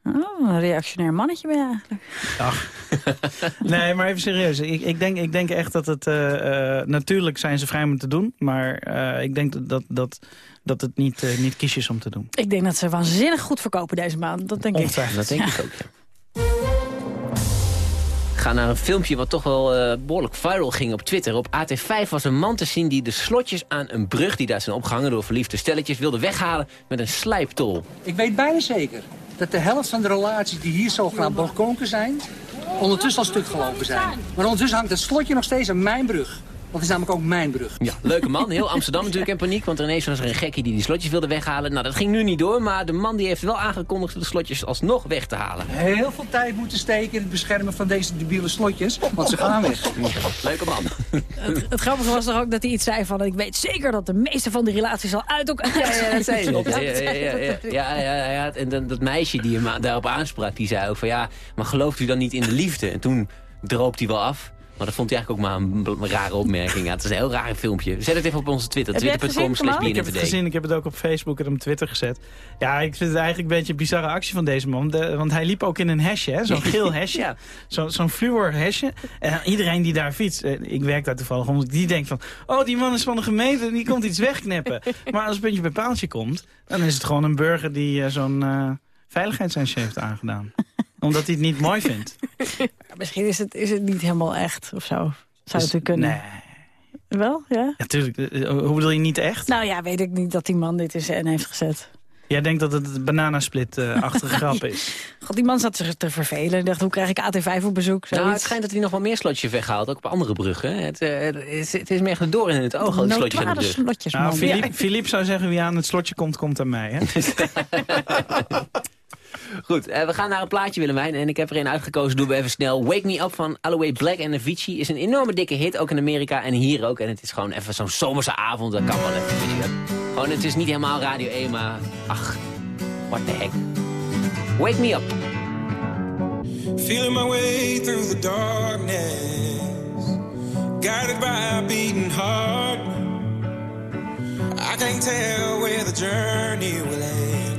Speaker 6: Oh, een reactionair mannetje ben je eigenlijk.
Speaker 11: Ach. nee, maar even serieus. Ik, ik, denk, ik denk echt dat het... eh, eh, natuurlijk zijn ze vrij om te doen. Maar eh, ik denk dat, dat, dat, het niet, niet kies is om te doen.
Speaker 6: Ik denk dat ze waanzinnig goed verkopen deze maand. Dat denk ik.
Speaker 7: Dat denk ik ook, ja. Ga naar een filmpje wat toch wel eh, behoorlijk viral ging op Twitter. Op AT5 was een man te zien die de slotjes aan een brug... die daar zijn opgehangen door verliefde stelletjes... wilde weghalen met een slijptol.
Speaker 24: Ik weet bijna zeker dat de helft van de relaties die hier zogenaamd balkonken zijn... ondertussen al stuk gelopen zijn. Maar ondertussen hangt het slotje nog steeds aan mijn brug. Dat is namelijk ook mijn brug.
Speaker 7: Ja, leuke man. Heel Amsterdam natuurlijk in paniek. Want ineens was er een gekkie die die slotjes wilde weghalen. Nou, dat ging nu niet door. Maar de man die heeft wel aangekondigd de slotjes alsnog weg te halen.
Speaker 24: Heel veel tijd moeten steken in het beschermen van deze debiele slotjes. Want ze gaan weg.
Speaker 7: Leuke man.
Speaker 6: Het, het grappige was toch ook dat hij iets zei van... ik weet zeker dat de meeste van die relaties al uit elkaar
Speaker 7: Ja, ja, dat zei
Speaker 6: zijn.
Speaker 7: hij. Ja, ja, ja, ja, ja, ja, ja, ja. En dan, dat meisje die hem daarop aansprak, die zei ook van... ja, maar gelooft u dan niet in de liefde? En toen droopt hij wel af. Maar dat vond hij eigenlijk ook maar een, rare opmerking. Ja, het is een heel raar filmpje. Zet het even op onze Twitter. Twitter.com slash?
Speaker 11: Ik heb het gezien, ik heb het ook op Facebook en op Twitter gezet. Ja, ik vind het eigenlijk een beetje een bizarre actie van deze man. De- want hij liep ook in een hesje, hè, zo'n geel hesje.
Speaker 7: Ja.
Speaker 11: Zo- Zo'n fluor hesje. En iedereen die daar fietst, eh, ik werk daar toevallig om, die denkt van... oh, die man is van de gemeente en die komt iets wegknippen. maar als het puntje bij paaltje komt, dan is het gewoon een burger die eh, zo'n eh veiligheidshesje heeft aangedaan. Omdat hij het niet mooi vindt.
Speaker 6: Misschien is het, is het niet helemaal echt of zo. Zou
Speaker 11: Dus-
Speaker 6: het natuurlijk kunnen.
Speaker 11: Nee.
Speaker 6: Wel, ja?
Speaker 11: Natuurlijk, eh, hoe bedoel je niet echt?
Speaker 6: Nou ja, weet ik niet dat die man dit in zijn heeft gezet.
Speaker 11: Jij denkt dat het een bananasplit-achtige grap is.
Speaker 6: God, die man zat zich te vervelen. Ik dacht, hoe krijg ik AT5 op bezoek?
Speaker 7: Nou, het schijnt dat hij nog wel meer slotjes weghaalt, ook op andere bruggen. Het, eh, het, is, het is me echt door in het oog, al die slotjes aan de brug.
Speaker 6: slotjes,
Speaker 11: Nou,
Speaker 6: man.
Speaker 11: Philippe, Philippe zou zeggen, wie aan het slotje komt, komt aan mij. Hè?
Speaker 7: Goed, eh, we gaan naar een plaatje, Willemijn. En ik heb er een uitgekozen, doen we even snel. Wake Me Up van Alloway Black en Avicii is een enorme dikke hit, ook in Amerika en hier ook. En het is gewoon even zo'n zomerse avond, dat kan wel even. Gewoon, het is niet helemaal Radio 1, maar ach, what the heck. Wake Me Up.
Speaker 25: Feeling my way through the darkness, guided by a beating heart. I can't tell where the journey will end,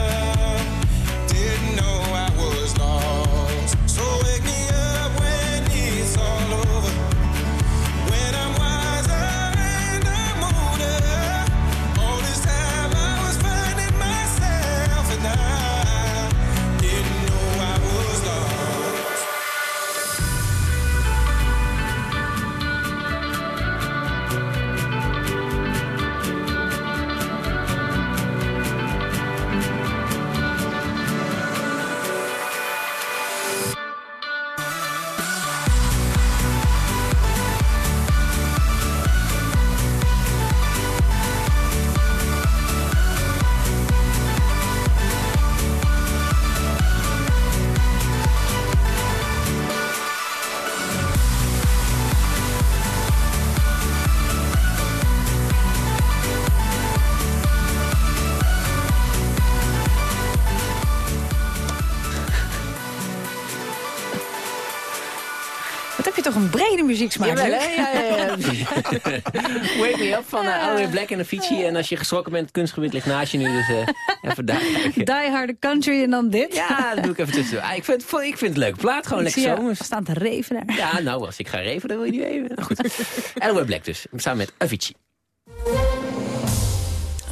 Speaker 6: een brede muzieksmaak,
Speaker 7: Jawel,
Speaker 6: Luc?
Speaker 7: hè? Ja, ja, ja. Wake Me Up van uh, Alweer Black en Avicii. En als je geschrokken bent, het kunstgebied ligt naast je nu. Dus uh, even daar.
Speaker 6: Die Harde Country en dan dit.
Speaker 7: Ja, dat doe ik even tussen. Ah, ik, vind, ik vind het een leuke plaat. Gewoon
Speaker 6: Ik
Speaker 7: lekker zomers.
Speaker 6: staan te reven daar.
Speaker 7: Ja, nou, als ik ga reven, dan wil je niet even. Nou, goed. Alweer Black dus. Samen met Avicii.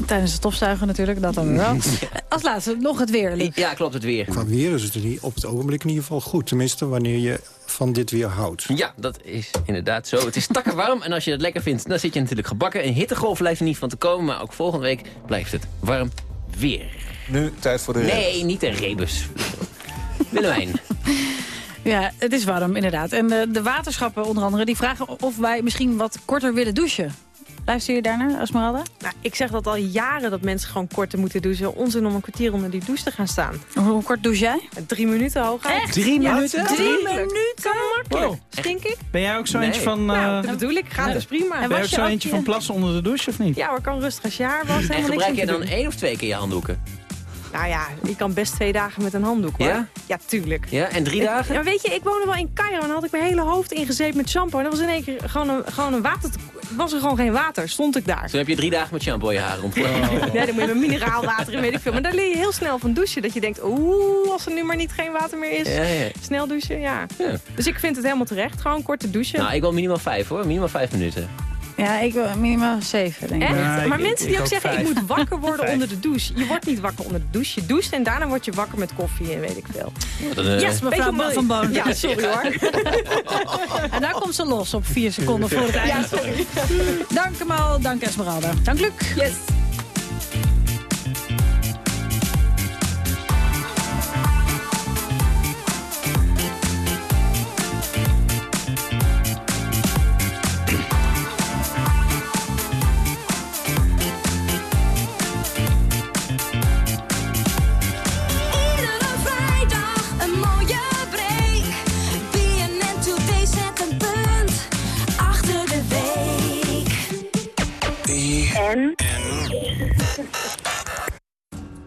Speaker 6: Tijdens het stofzuigen natuurlijk, dat dan wel. Als laatste nog het weer, Luc.
Speaker 7: Ja, klopt het weer.
Speaker 26: Qua weer is het er niet op het ogenblik in ieder geval goed. Tenminste, wanneer je van dit weer houdt.
Speaker 7: Ja, dat is inderdaad zo. Het is takken warm en als je het lekker vindt, dan zit je natuurlijk gebakken. Een hittegolf blijft er niet van te komen, maar ook volgende week blijft het warm weer.
Speaker 21: Nu tijd voor de
Speaker 7: Nee, niet de rebus. Willemijn.
Speaker 6: Ja, het is warm, inderdaad. En de, de waterschappen onder andere, die vragen of wij misschien wat korter willen douchen. Luister je daarnaar, Esmeralda?
Speaker 12: Nou, ik zeg dat al jaren dat mensen gewoon korter moeten douchen. Onzin om een kwartier onder die douche te gaan staan.
Speaker 6: Hoe kort douche jij?
Speaker 12: Drie minuten hooguit.
Speaker 6: Echt?
Speaker 11: Drie
Speaker 12: Ja,
Speaker 11: minuten?
Speaker 12: Drie
Speaker 6: Drie
Speaker 12: minuten? Kan makkelijk.
Speaker 11: Wow.
Speaker 12: Stink ik?
Speaker 11: Ben jij ook zo
Speaker 7: Nee.
Speaker 11: eentje van...
Speaker 12: Nou,
Speaker 11: eh,
Speaker 12: dat bedoel ik. Gaat
Speaker 11: ja.
Speaker 12: dus prima.
Speaker 6: En
Speaker 11: ben je
Speaker 6: was
Speaker 11: ook
Speaker 6: je
Speaker 11: zo eentje
Speaker 6: je-
Speaker 11: van plassen onder de douche of niet?
Speaker 12: Ja, maar kan rustig als je haar was.
Speaker 7: En
Speaker 12: Helemaal niks
Speaker 7: gebruik jij
Speaker 12: te
Speaker 7: dan één of twee keer je handdoeken?
Speaker 12: Nou ja, ik kan best twee dagen met een handdoek hoor.
Speaker 7: Ja?
Speaker 12: Ja, tuurlijk.
Speaker 7: Ja, en drie dagen?
Speaker 12: Ja, weet je, ik woonde wel in Cairo en dan had ik mijn hele hoofd ingezeept met shampoo. En dat was in één keer gewoon een, gewoon een water... Was er gewoon geen water, stond ik daar.
Speaker 7: Toen heb je drie dagen met shampoo je haar rond.
Speaker 12: Nee, dan moet je met mineraalwater en weet ik veel. Maar daar leer je heel snel van douchen. Dat je denkt, oeh, als er nu maar niet geen water meer is.
Speaker 7: Ja, ja.
Speaker 12: Snel douchen, ja.
Speaker 7: Ja.
Speaker 12: Dus ik vind het helemaal terecht. Gewoon korte douchen.
Speaker 7: Nou, ik wil minimaal vijf hoor. Minimaal vijf minuten.
Speaker 6: Ja, ik wil minimaal zeven, denk ik.
Speaker 12: Echt?
Speaker 11: Ja, ik-
Speaker 12: maar mensen die
Speaker 11: ik
Speaker 12: ook zeggen,
Speaker 11: vijf.
Speaker 12: ik moet wakker worden
Speaker 11: Vijf.
Speaker 12: onder de douche. Je wordt niet wakker onder de douche. Je doucht en daarna word je wakker met koffie en weet ik veel.
Speaker 7: Eh,
Speaker 6: Yes, mevrouw Van Boon.
Speaker 12: Ja, sorry hoor.
Speaker 6: En daar komt ze los op vier seconden voor het
Speaker 12: Ja,
Speaker 6: eind.
Speaker 12: sorry.
Speaker 6: Dank Kamal, dank Esmeralda. Dank Luc.
Speaker 12: Yes.
Speaker 27: En?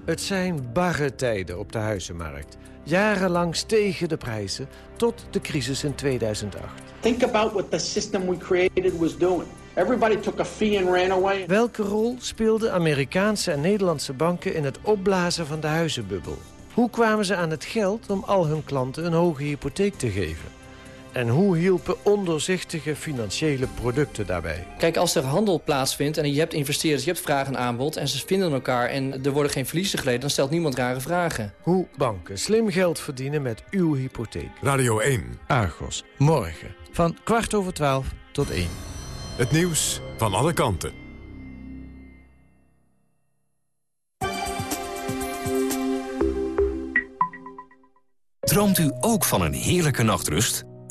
Speaker 28: Het zijn barre tijden op de huizenmarkt. Jarenlang stegen de prijzen tot de crisis in 2008.
Speaker 29: Think about what the system we created was doing. Everybody took a fee and ran away.
Speaker 28: Welke rol speelden Amerikaanse en Nederlandse banken in het opblazen van de huizenbubbel? Hoe kwamen ze aan het geld om al hun klanten een hoge hypotheek te geven? En hoe hielpen ondoorzichtige financiële producten daarbij?
Speaker 30: Kijk, als er handel plaatsvindt en je hebt investeerders, je hebt vraag en aanbod... en ze vinden elkaar en er worden geen verliezen geleden... dan stelt niemand rare vragen.
Speaker 28: Hoe banken slim geld verdienen met uw hypotheek.
Speaker 3: Radio 1.
Speaker 28: Argos, morgen van kwart over twaalf tot één.
Speaker 3: Het nieuws van alle kanten.
Speaker 31: Droomt u ook van een heerlijke nachtrust?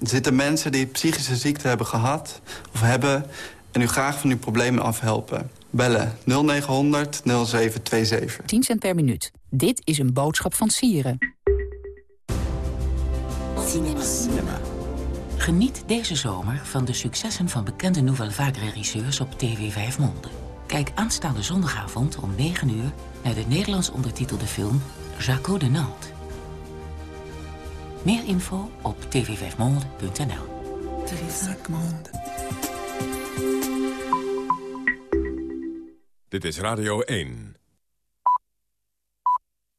Speaker 32: Er zitten mensen die psychische ziekte hebben gehad of hebben... en u graag van uw problemen afhelpen. Bellen 0900 0727.
Speaker 33: 10 cent per minuut. Dit is een boodschap van Sieren.
Speaker 34: Cinema. Geniet deze zomer van de successen van bekende Nouvelle Vague regisseurs op TV 5 Monde. Kijk aanstaande zondagavond om 9 uur naar de Nederlands ondertitelde film Jaco de Nantes. Meer info op tv5monde.nl.
Speaker 3: Dit is Radio 1.